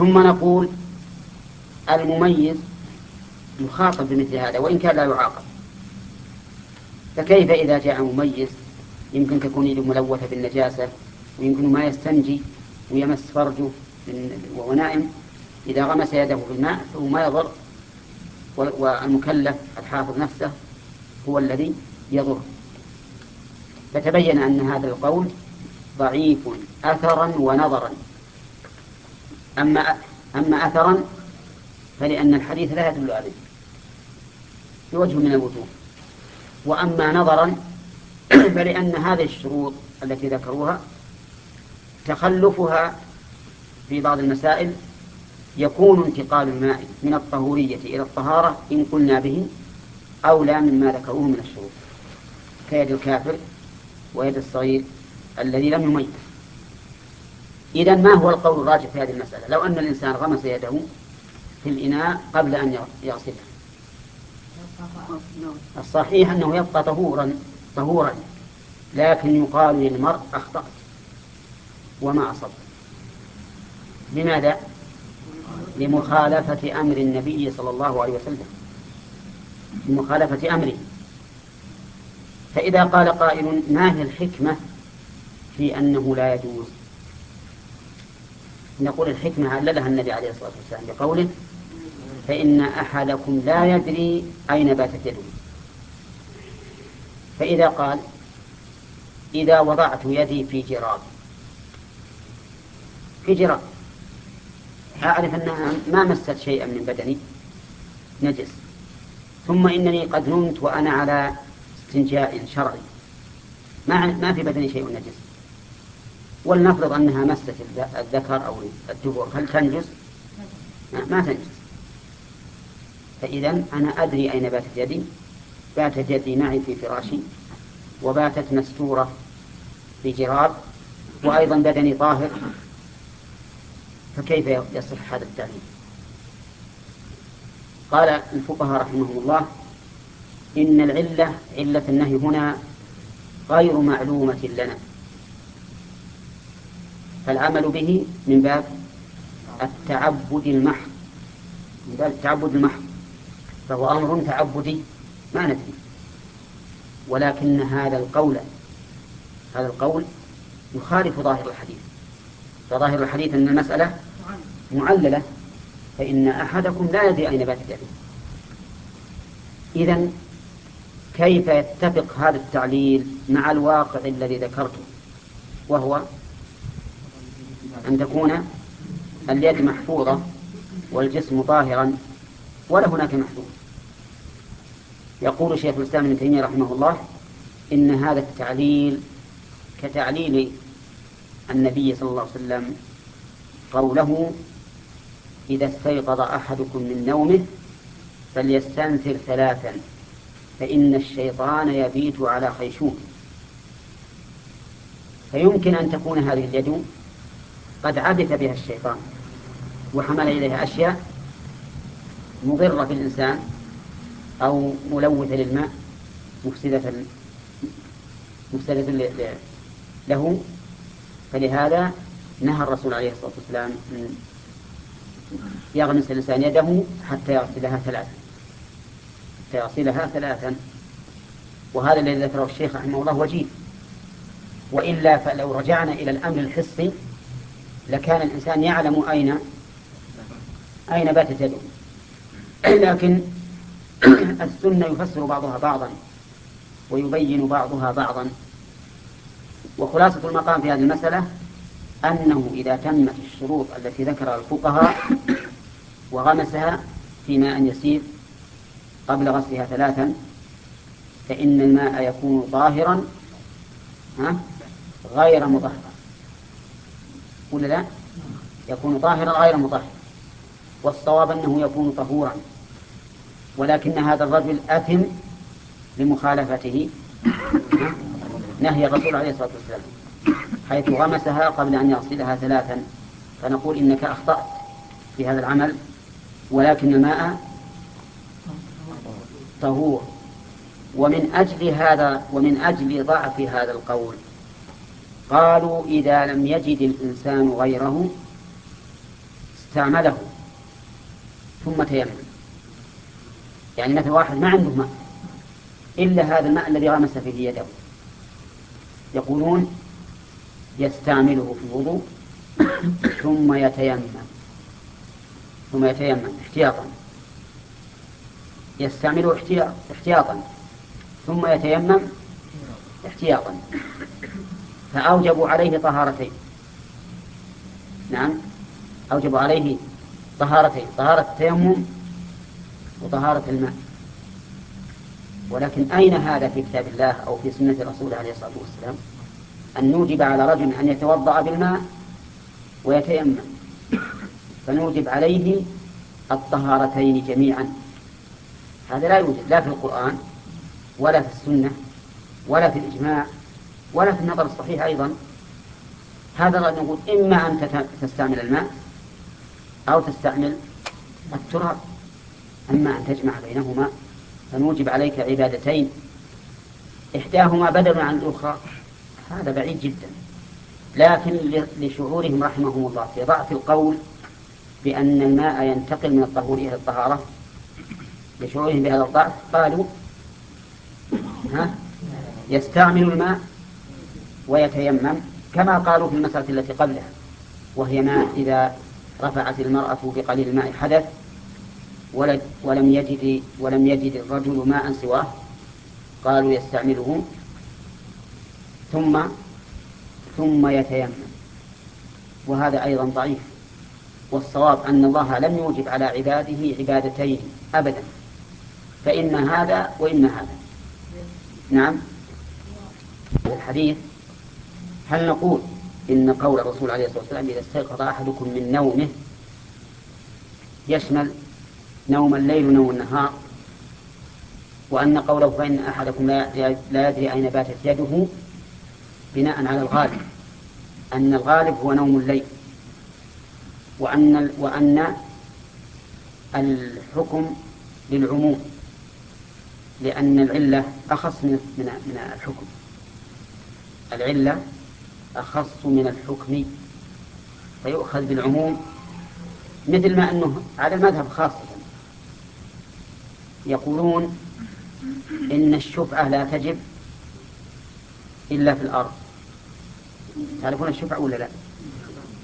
ثم نقول المميز يخاطب بمثل هذا وإن كان لا يعاقب. فكيف إذا جاء مميز؟ يمكن تكون يده ملوثة بالنجاسة ويمكن ما يستنجي ويمس فرجه وهو نائم. إذا غمس يده في الماء فهو ما يضر والمكلف الحافظ نفسه هو الذي يضر. فتبين أن هذا القول ضعيف أثرا ونظرا. أما أما أثرا فلأن الحديث لا يدل عليه. بوجه من الوجوه. وأما نظرا فلأن هذه الشروط التي ذكروها تخلفها في بعض المسائل يكون انتقال الماء من الطهورية إلى الطهارة إن قلنا به أولى مما ذكروه من الشروط. كيد الكافر ويد الصغير الذي لم يميز. إذا ما هو القول الراجح في هذه المسألة؟ لو أن الإنسان غمس يده في الإناء قبل أن يغسله. الصحيح أنه يبقى طهورا طهورا لكن يقال للمرء أخطأت وما أصبت. لماذا؟ لمخالفة أمر النبي صلى الله عليه وسلم. لمخالفة أمره. فإذا قال قائل ما هي الحكمة في أنه لا يجوز؟ نقول الحكمة عللها النبي عليه الصلاة والسلام بقوله فإن أحدكم لا يدري أين باتت يده. فإذا قال إذا وضعت يدي في جراب في جراب. أعرف أنها ما مست شيئا من بدني نجس. ثم إنني قد نمت وأنا على استنجاء شرعي. ما ما في بدني شيء نجس. ولنفرض أنها مست الذكر أو الدبر هل تنجس؟ ما تنجس فإذا أنا أدري أين باتت يدي. باتت يدي معي في فراشي وباتت مستورة بجراب وأيضا بدني طاهر. فكيف يصح هذا التعليم؟ قال الفقهاء رحمهم الله إن العلة علة النهي هنا غير معلومة لنا. فالعمل به من باب التعبد المحض. من باب التعبد المحض. فهو أمر تعبدي ما ندري. ولكن هذا القول هذا القول يخالف ظاهر الحديث. فظاهر الحديث أن المسألة معللة فإن أحدكم لا يدري أين باتت يده إذا كيف يتفق هذا التعليل مع الواقع الذي ذكرته؟ وهو أن تكون اليد محفوظة والجسم طاهرا ولا هناك محفوظ. يقول شيخ الإسلام ابن تيمية رحمه الله إن هذا التعليل كتعليل النبي صلى الله عليه وسلم قوله إذا استيقظ أحدكم من نومه فليستنثر ثلاثا فإن الشيطان يبيت على خيشوم فيمكن أن تكون هذه اليد قد عبث بها الشيطان وحمل إليها أشياء مضرة في الإنسان أو ملوثة للماء مفسدة مفسدة له. فلهذا نهى الرسول عليه الصلاة والسلام من يغمس الإنسان يده حتى يغسلها ثلاثا حتى يغسلها ثلاثا. وهذا الذي ذكره الشيخ رحمه الله وجيه. وإلا فلو رجعنا إلى الأمر الحسي لكان الإنسان يعلم أين أين باتت يده. لكن السنة يفسر بعضها بعضا ويبين بعضها بعضا. وخلاصة المقام في هذه المسألة أنه إذا تمت الشروط التي ذكرها الفقهاء وغمسها في ماء يسير قبل غسلها ثلاثا فإن الماء يكون طاهرا غير مطهر. ولا لا؟ يكون طاهرا غير مطهر. والصواب أنه يكون طهورا. ولكن هذا الرجل أثم لمخالفته. نهي الرسول عليه الصلاة والسلام. حيث غمسها قبل أن يغسلها ثلاثا. فنقول إنك أخطأت في هذا العمل. ولكن الماء طهور. ومن أجل هذا ومن أجل ضعف هذا القول قالوا إذا لم يجد الإنسان غيره استعمله ثم تيمم. يعني مثل واحد ما عنده ماء إلا هذا الماء الذي غمس فيه يده. يقولون يستعمله في الوضوء ثم يتيمم. ثم يتيمم احتياطا. يستعمله احتياطا. ثم يتيمم احتياطا. فأوجبوا عليه طهارتين. نعم. أوجبوا عليه طهارتين طهارة التيمم وطهارة الماء. ولكن أين هذا في كتاب الله أو في سنة رسوله عليه الصلاة والسلام؟ أن نوجب على رجل أن يتوضأ بالماء ويتيمم. فنوجب عليه الطهارتين جميعا. هذا لا يوجد لا في القرآن ولا في السنة ولا في الإجماع ولا في النظر الصحيح أيضا. هذا نقول إما أن تستعمل الماء أو تستعمل التراب. أما أن تجمع بينهما فنوجب عليك عبادتين. إحداهما بدل عن الأخرى. هذا بعيد جدا. لكن لشعورهم رحمهم الله في ضعف القول بأن الماء ينتقل من الطهور إلى الطهارة لشعورهم بهذا الضعف قالوا ها يستعمل الماء ويتيمم كما قالوا في المسألة التي قبلها وهي ما إذا رفعت المرأة بقليل الماء حدث ولم يجد ولم يجد الرجل ماء سواه قالوا يستعمله. ثم ثم يتيمم. وهذا أيضا ضعيف. والصواب أن الله لم يوجب على عباده عبادتين أبدا. فإن هذا وإن هذا. نعم. الحديث هل نقول إن قول الرسول عليه الصلاة والسلام إذا استيقظ أحدكم من نومه يشمل نوم الليل ونوم النهار؟ وأن قوله فإن أحدكم لا يدري أين باتت يده بناء على الغالب أن الغالب هو نوم الليل وأن وأن الحكم للعموم لأن العلة أخص من من الحكم. العلة أخص من الحكم فيؤخذ بالعموم مثل ما أنه على المذهب خاصة يقولون إن الشفعة لا تجب إلا في الأرض. تعرفون الشفعة ولا لا؟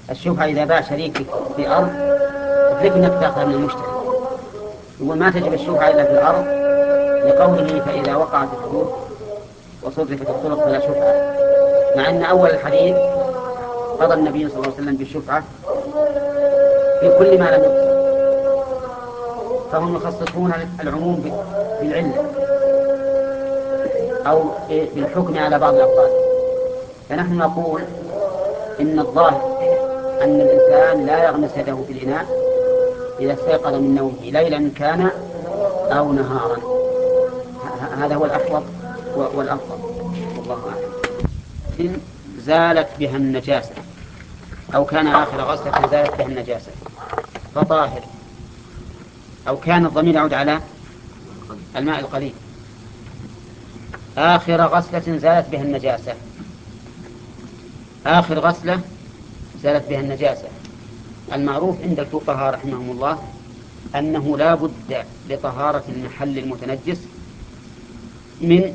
الشفعة إذا باع شريكك في أرض أنك تأخذها من المشتري يقول ما تجب الشفعة إلا في الأرض؟ لقوله فإذا وقعت الحدود وصرفت الطرق فلا شفعة. مع أن أول الحديث قضى النبي صلى الله عليه وسلم بالشفعة في كل ما لم يقصر فهم يخصصون العموم بالعلة أو بالحكم على بعض الأفراد فنحن نقول إن الظاهر أن الإنسان لا يغمس يده في الإناء إذا استيقظ من نومه ليلا كان أو نهارا. هذا هو الأحوط والأفضل. والله أعلم. زالت بها النجاسة أو كان آخر غسلة زالت بها النجاسة. فطاهر. أو كان الضمير يعود على الماء القليل. آخر غسلة زالت بها النجاسة. آخر غسلة زالت بها النجاسة. المعروف عند الفقهاء رحمهم الله أنه لا بد لطهارة المحل المتنجس من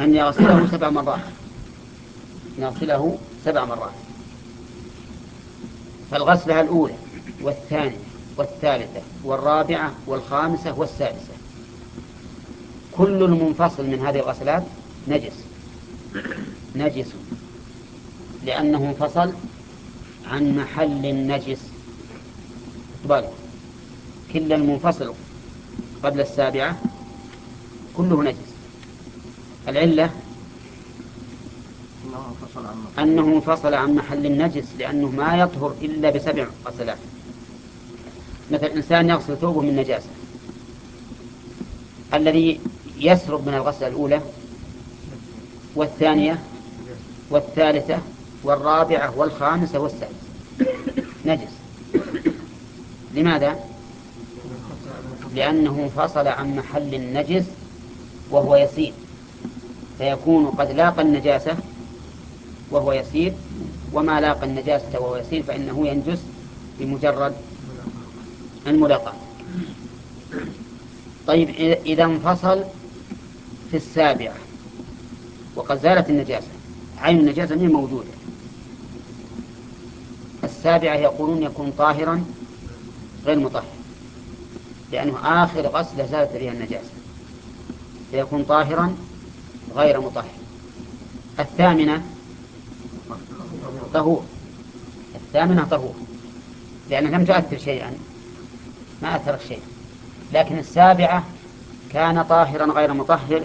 أن يغسله سبع مرات. يغسله سبع مرات. فالغسلة الأولى والثانية والثالثة والرابعة والخامسة والسادسة. كل منفصل من هذه الغسلات نجس. نجس. لأنه انفصل عن محل النجس. بالك. كل المنفصل قبل السابعة كله نجس. العلة أنه انفصل عن محل النجس لأنه ما يطهر إلا بسبع غسلات. مثل إنسان يغسل ثوبه من نجاسة. الذي يسرق من الغسلة الأولى والثانية والثالثة والرابعة والخامسة والسادسة. نجس. لماذا؟ لأنه فصل عن محل النجس وهو يسير. فيكون قد لاقى النجاسة وهو يسير وما لاقى النجاسة وهو يسير فإنه ينجس بمجرد الملاقاة. طيب إذا انفصل في السابعة وقد زالت النجاسة. عين النجاسة من موجودة. السابعة يقولون يكون طاهرا غير مطهر لأنه آخر غسلة زالت فيها النجاسة. فيكون طاهرا غير مطهر. الثامنة طهور. الثامنة طهور. لأنها لم تؤثر شيئا. ما أثرت شيئا. لكن السابعة كان طاهرا غير مطهر.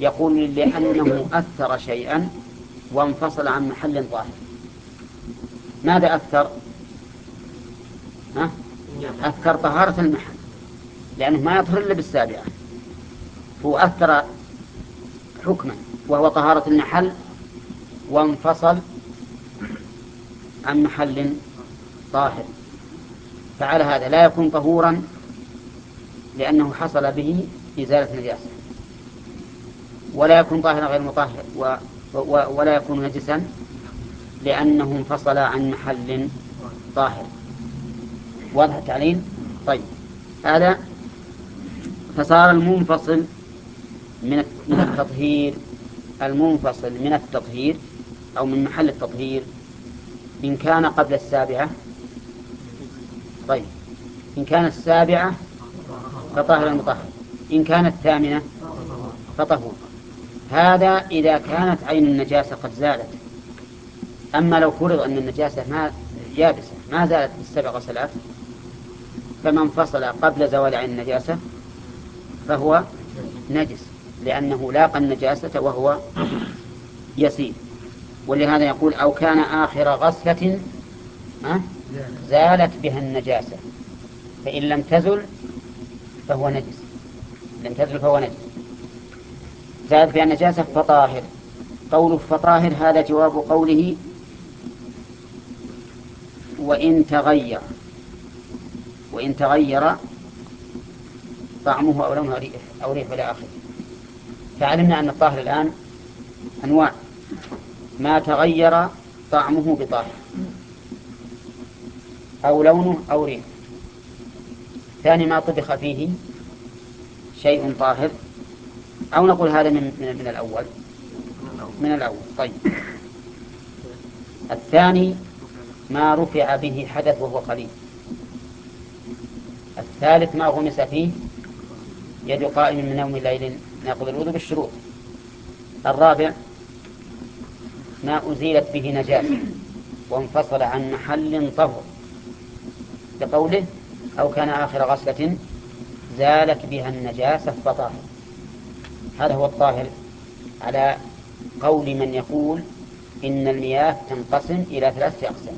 يقول لأنه أثر شيئا وانفصل عن محل طاهر. ماذا أثر؟ ها؟ أثر طهارة المحل. لأنه ما يطهر إلا بالسابعة. هو أثر حكما. وهو طهارة المحل وانفصل عن محل طاهر. فعلى هذا لا يكون طهورا لأنه حصل به إزالة نجاسة ولا يكون طاهرا غير مطهر و و ولا يكون نجسا لأنه انفصل عن محل طاهر. واضح التعليل؟ طيب. هذا فصار المنفصل من من التطهير المنفصل من التطهير أو من محل التطهير إن كان قبل السابعة؟ طيب. إن كانت السابعة فطاهر المطهر. إن كانت الثامنة فطهور. هذا إذا كانت عين النجاسة قد زالت. أما لو فرض أن النجاسة ما يابسة ما زالت بالسبع غسلات فمن انفصل قبل زوال عين النجاسة فهو نجس لأنه لاقى النجاسة وهو يسير. ولهذا يقول أو كان آخر غسلة زالت بها النجاسة. فإن لم تزل فهو نجس. لم تزل فهو نجس. زالت بها النجاسة فطاهر. قوله فطاهر هذا جواب قوله وإن تغير. وإن تغير طعمه أو لونه أو ريح إلى آخره. فعلمنا أن الطاهر الآن أنواع. ما تغير طعمه بطاهر أو لونه أو ريح ثاني ما طبخ فيه شيء طاهر. أو نقول هذا من, من, من الأول. من الأول. طيب. الثاني ما رفع به حدث وهو قليل. الثالث ما غمس فيه يد قائم من نوم الليل ناقض الوضوء بالشروط الرابع ما أزيلت به نجاسة وانفصل عن محل طهر. بقوله أو كان آخر غسلة زالت بها النجاسة فطاهر هذا هو الطاهر. على قول من يقول إن المياه تنقسم إلى ثلاثة أقسام.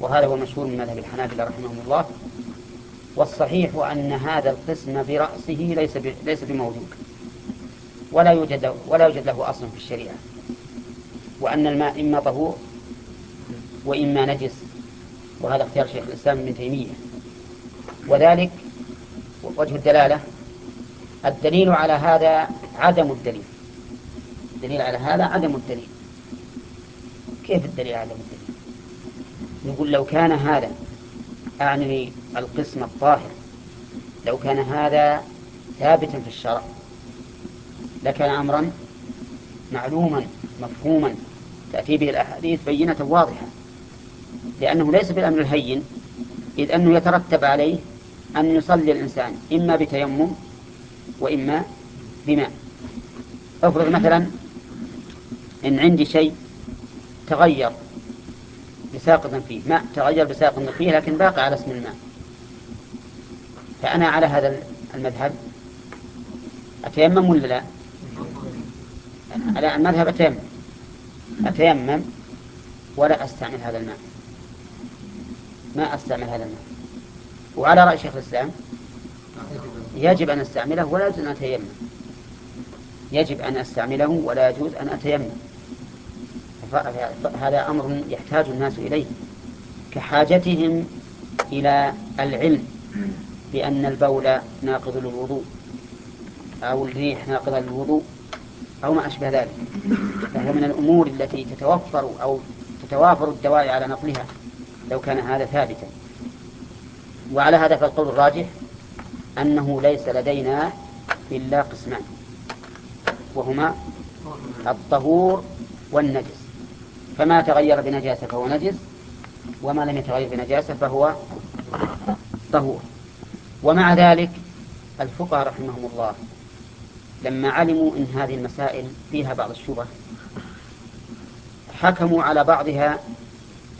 وهذا هو المشهور من مذهب الحنابلة رحمهم الله. والصحيح أن هذا القسم برأسه ليس ليس بموجود. ولا يوجد ولا يوجد له أصل في الشريعة. وأن الماء إما طهور وإما نجس وهذا اختيار شيخ الإسلام ابن تيمية. وذلك وجه الدلالة الدليل على هذا عدم الدليل. الدليل على هذا عدم الدليل. كيف الدليل عدم الدليل؟ نقول لو كان هذا أعني القسم الطاهر لو كان هذا ثابتا في الشرع لكان أمرا معلوما مفهوما. تأتي به الأحاديث بينة واضحة. لأنه ليس بالأمر الهين إذ أنه يترتب عليه أن يصلي الإنسان إما بتيمم وإما بماء. افرض مثلا إن عندي شيء تغير بساقط فيه ماء تغير بساقط فيه لكن باقي على اسم الماء. فأنا على هذا المذهب أتيمم ولا لا؟ على المذهب أتيمم أتيمم ولا أستعمل هذا الماء ما أستعمل هذا الماء وعلى رأي شيخ الإسلام يجب أن أستعمله ولا يجوز أن أتيمم. يجب أن أستعمله ولا يجوز أن أتيمم. هذا أمر يحتاج الناس إليه. كحاجتهم إلى العلم بأن البول ناقض للوضوء أو الريح ناقضة للوضوء. أو ما أشبه ذلك. فهو من الأمور التي تتوفر أو تتوافر الدواعي على نقلها لو كان هذا ثابتا. وعلى هذا فالقول الراجح أنه ليس لدينا إلا قسمان وهما الطهور والنجس. فما تغير بنجاسة فهو نجس وما لم يتغير بنجاسة فهو طهور. ومع ذلك الفقهاء رحمهم الله لما علموا أن هذه المسائل فيها بعض الشبه حكموا على بعضها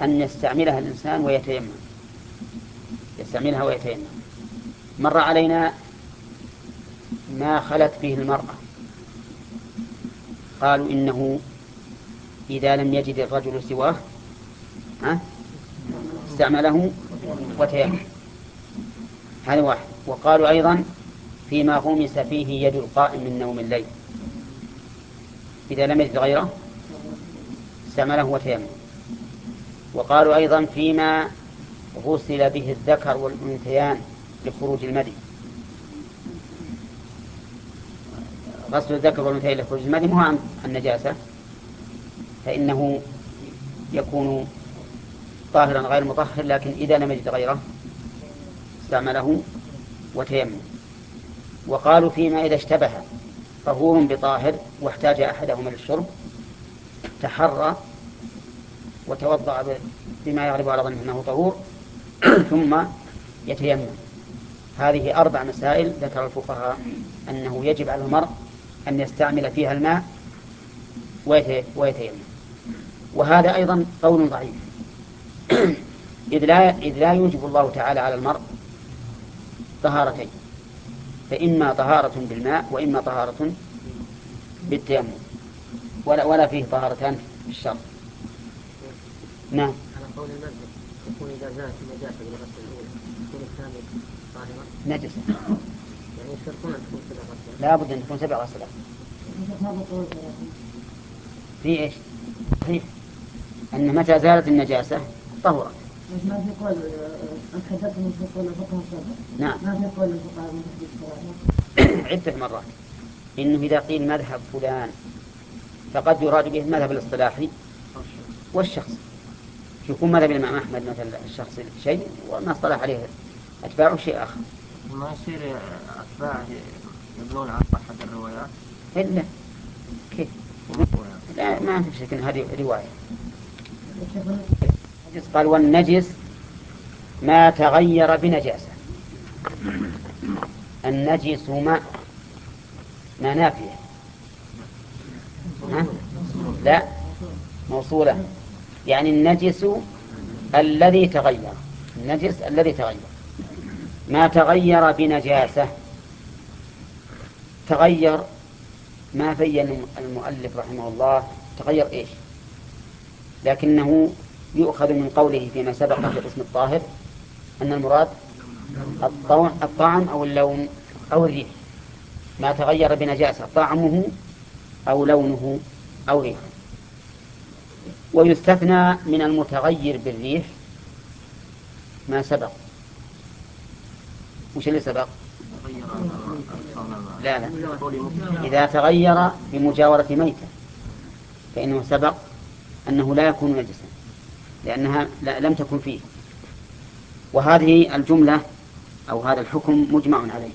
أن يستعملها الإنسان ويتيمم. يستعملها ويتيمم. مر علينا ما خلت به المرأة. قالوا إنه إذا لم يجد الرجل سواه استعمله وتيمم. هذا واحد. وقالوا أيضا فيما غمس فيه يد القائم من نوم الليل. إذا لم يجد غيره استعمله وتيمم. وقالوا أيضا فيما غسل به الذكر والأنثيان لخروج المدي. غسل الذكر والأنثيين لخروج المدي مو عن النجاسة فإنه يكون طاهرا غير مطهر لكن إذا لم يجد غيره استعمله وتيمم. وقالوا فيما إذا اشتبه طهور بطاهر واحتاج أحدهما للشرب تحرى وتوضأ بما يغلب على ظنه أنه طهور ثم يتيمم. هذه أربع مسائل ذكر الفقهاء أنه يجب على المرء أن يستعمل فيها الماء ويتيمم. وهذا أيضا قول ضعيف. إذ لا, إذ لا يوجب الله تعالى على المرء طهارتين. فإما طهارة بالماء وإما طهارة بالتيمم. ولا, ولا فيه طهارتان في الشرط نعم. على قول المذهب يكون إذا زالت النجاسة بالغسل الأولى تكون الثانية طاهرة؟ نجس يعني يشترطون أن تكون سبع غسلات. لا بد أن تكون سبع غسلات. في إيش؟ صحيح. أن متى زالت النجاسة؟ طهرت ما في قول أنت حدثت من قول الفقهاء السابق نعم. ما في قول الفقهاء من تحديد عدة مرات. إنه إذا قيل مذهب فلان فقد يراد به المذهب الاصطلاحي والشخص. يكون مذهب الإمام أحمد مثلا الشخص شيء وما اصطلح عليه أتباعه شيء آخر. ما يصير أتباع يبنون على أحد الروايات؟ إلا. كيف؟ لا ما في شك هذه رواية. النجس؟ قال والنجس ما تغير بنجاسة. النجس ما ما نافية؟ لا موصولة. يعني النجس الذي تغير. النجس الذي تغير. ما تغير بنجاسة. تغير ما بين المؤلف رحمه الله. تغير إيش؟ لكنه يؤخذ من قوله فيما سبق في قسم الطاهر أن المراد الطعم أو اللون أو الريح. ما تغير بنجاسة طعمه أو لونه أو ريحه. ويستثنى من المتغير بالريح ما سبق. وش اللي سبق؟ لا لا. إذا تغير بمجاورة ميتة فإنه سبق أنه لا يكون نجسا. لأنها لم تكن فيه. وهذه الجملة أو هذا الحكم مجمع عليه.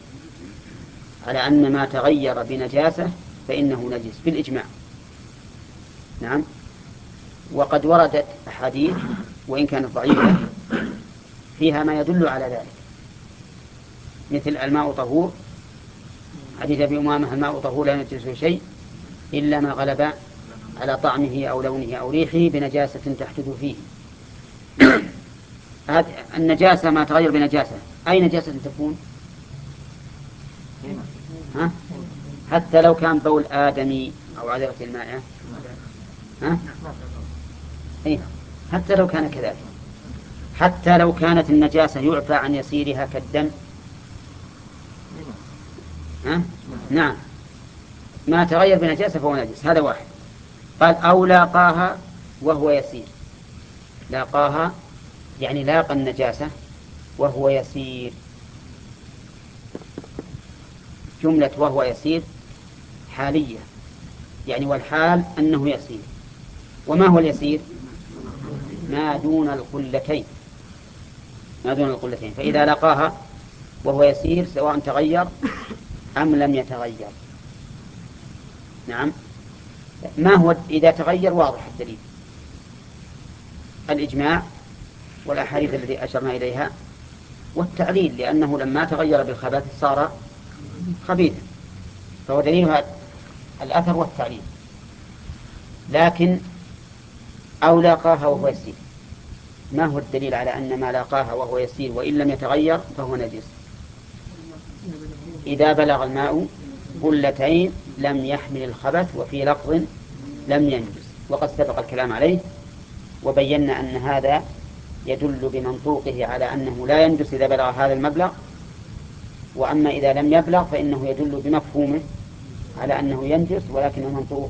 على أن ما تغير بنجاسة فإنه نجس بالإجماع. نعم. وقد وردت أحاديث وإن كانت ضعيفة فيها ما يدل على ذلك. مثل الماء طهور. حديث أبي أمامة الماء طهور لا ينجسه شيء إلا ما غلب على طعمه أو لونه أو ريحه بنجاسة تحدث فيه. النجاسة ما تغير بنجاسة. أي نجاسة تكون؟ ها؟ حتى لو كان بول آدمي أو عذرة الماء. ها؟ إيه؟ حتى لو كان كذلك. حتى لو كانت النجاسة يعفى عن يسيرها كالدم. ها؟ نعم. ما تغير بنجاسة فهو نجس. هذا واحد. قال أو لاقاها وهو يسير. لاقاها يعني لاقى النجاسة وهو يسير. جملة وهو يسير حالية يعني والحال أنه يسير. وما هو اليسير؟ ما دون القلتين. ما دون القلتين. فإذا لقاها وهو يسير سواء تغير أم لم يتغير. نعم. ما هو إذا تغير؟ واضح الدليل. الإجماع والأحاديث التي أشرنا إليها والتعليل لأنه لما تغير بالخبث صار خبيثا فهو دليل الأثر والتعليل لكن أو لاقاها وهو يسير. ما هو الدليل على أن ما لاقاها وهو يسير وإن لم يتغير فهو نجس؟ إذا بلغ الماء قلتين لم يحمل الخبث وفي لفظ لم ينجس. وقد سبق الكلام عليه وبينا أن هذا يدل بمنطوقه على أنه لا ينجس إذا بلغ هذا المبلغ وأما إذا لم يبلغ فإنه يدل بمفهومه على أنه ينجس ولكن المنطوق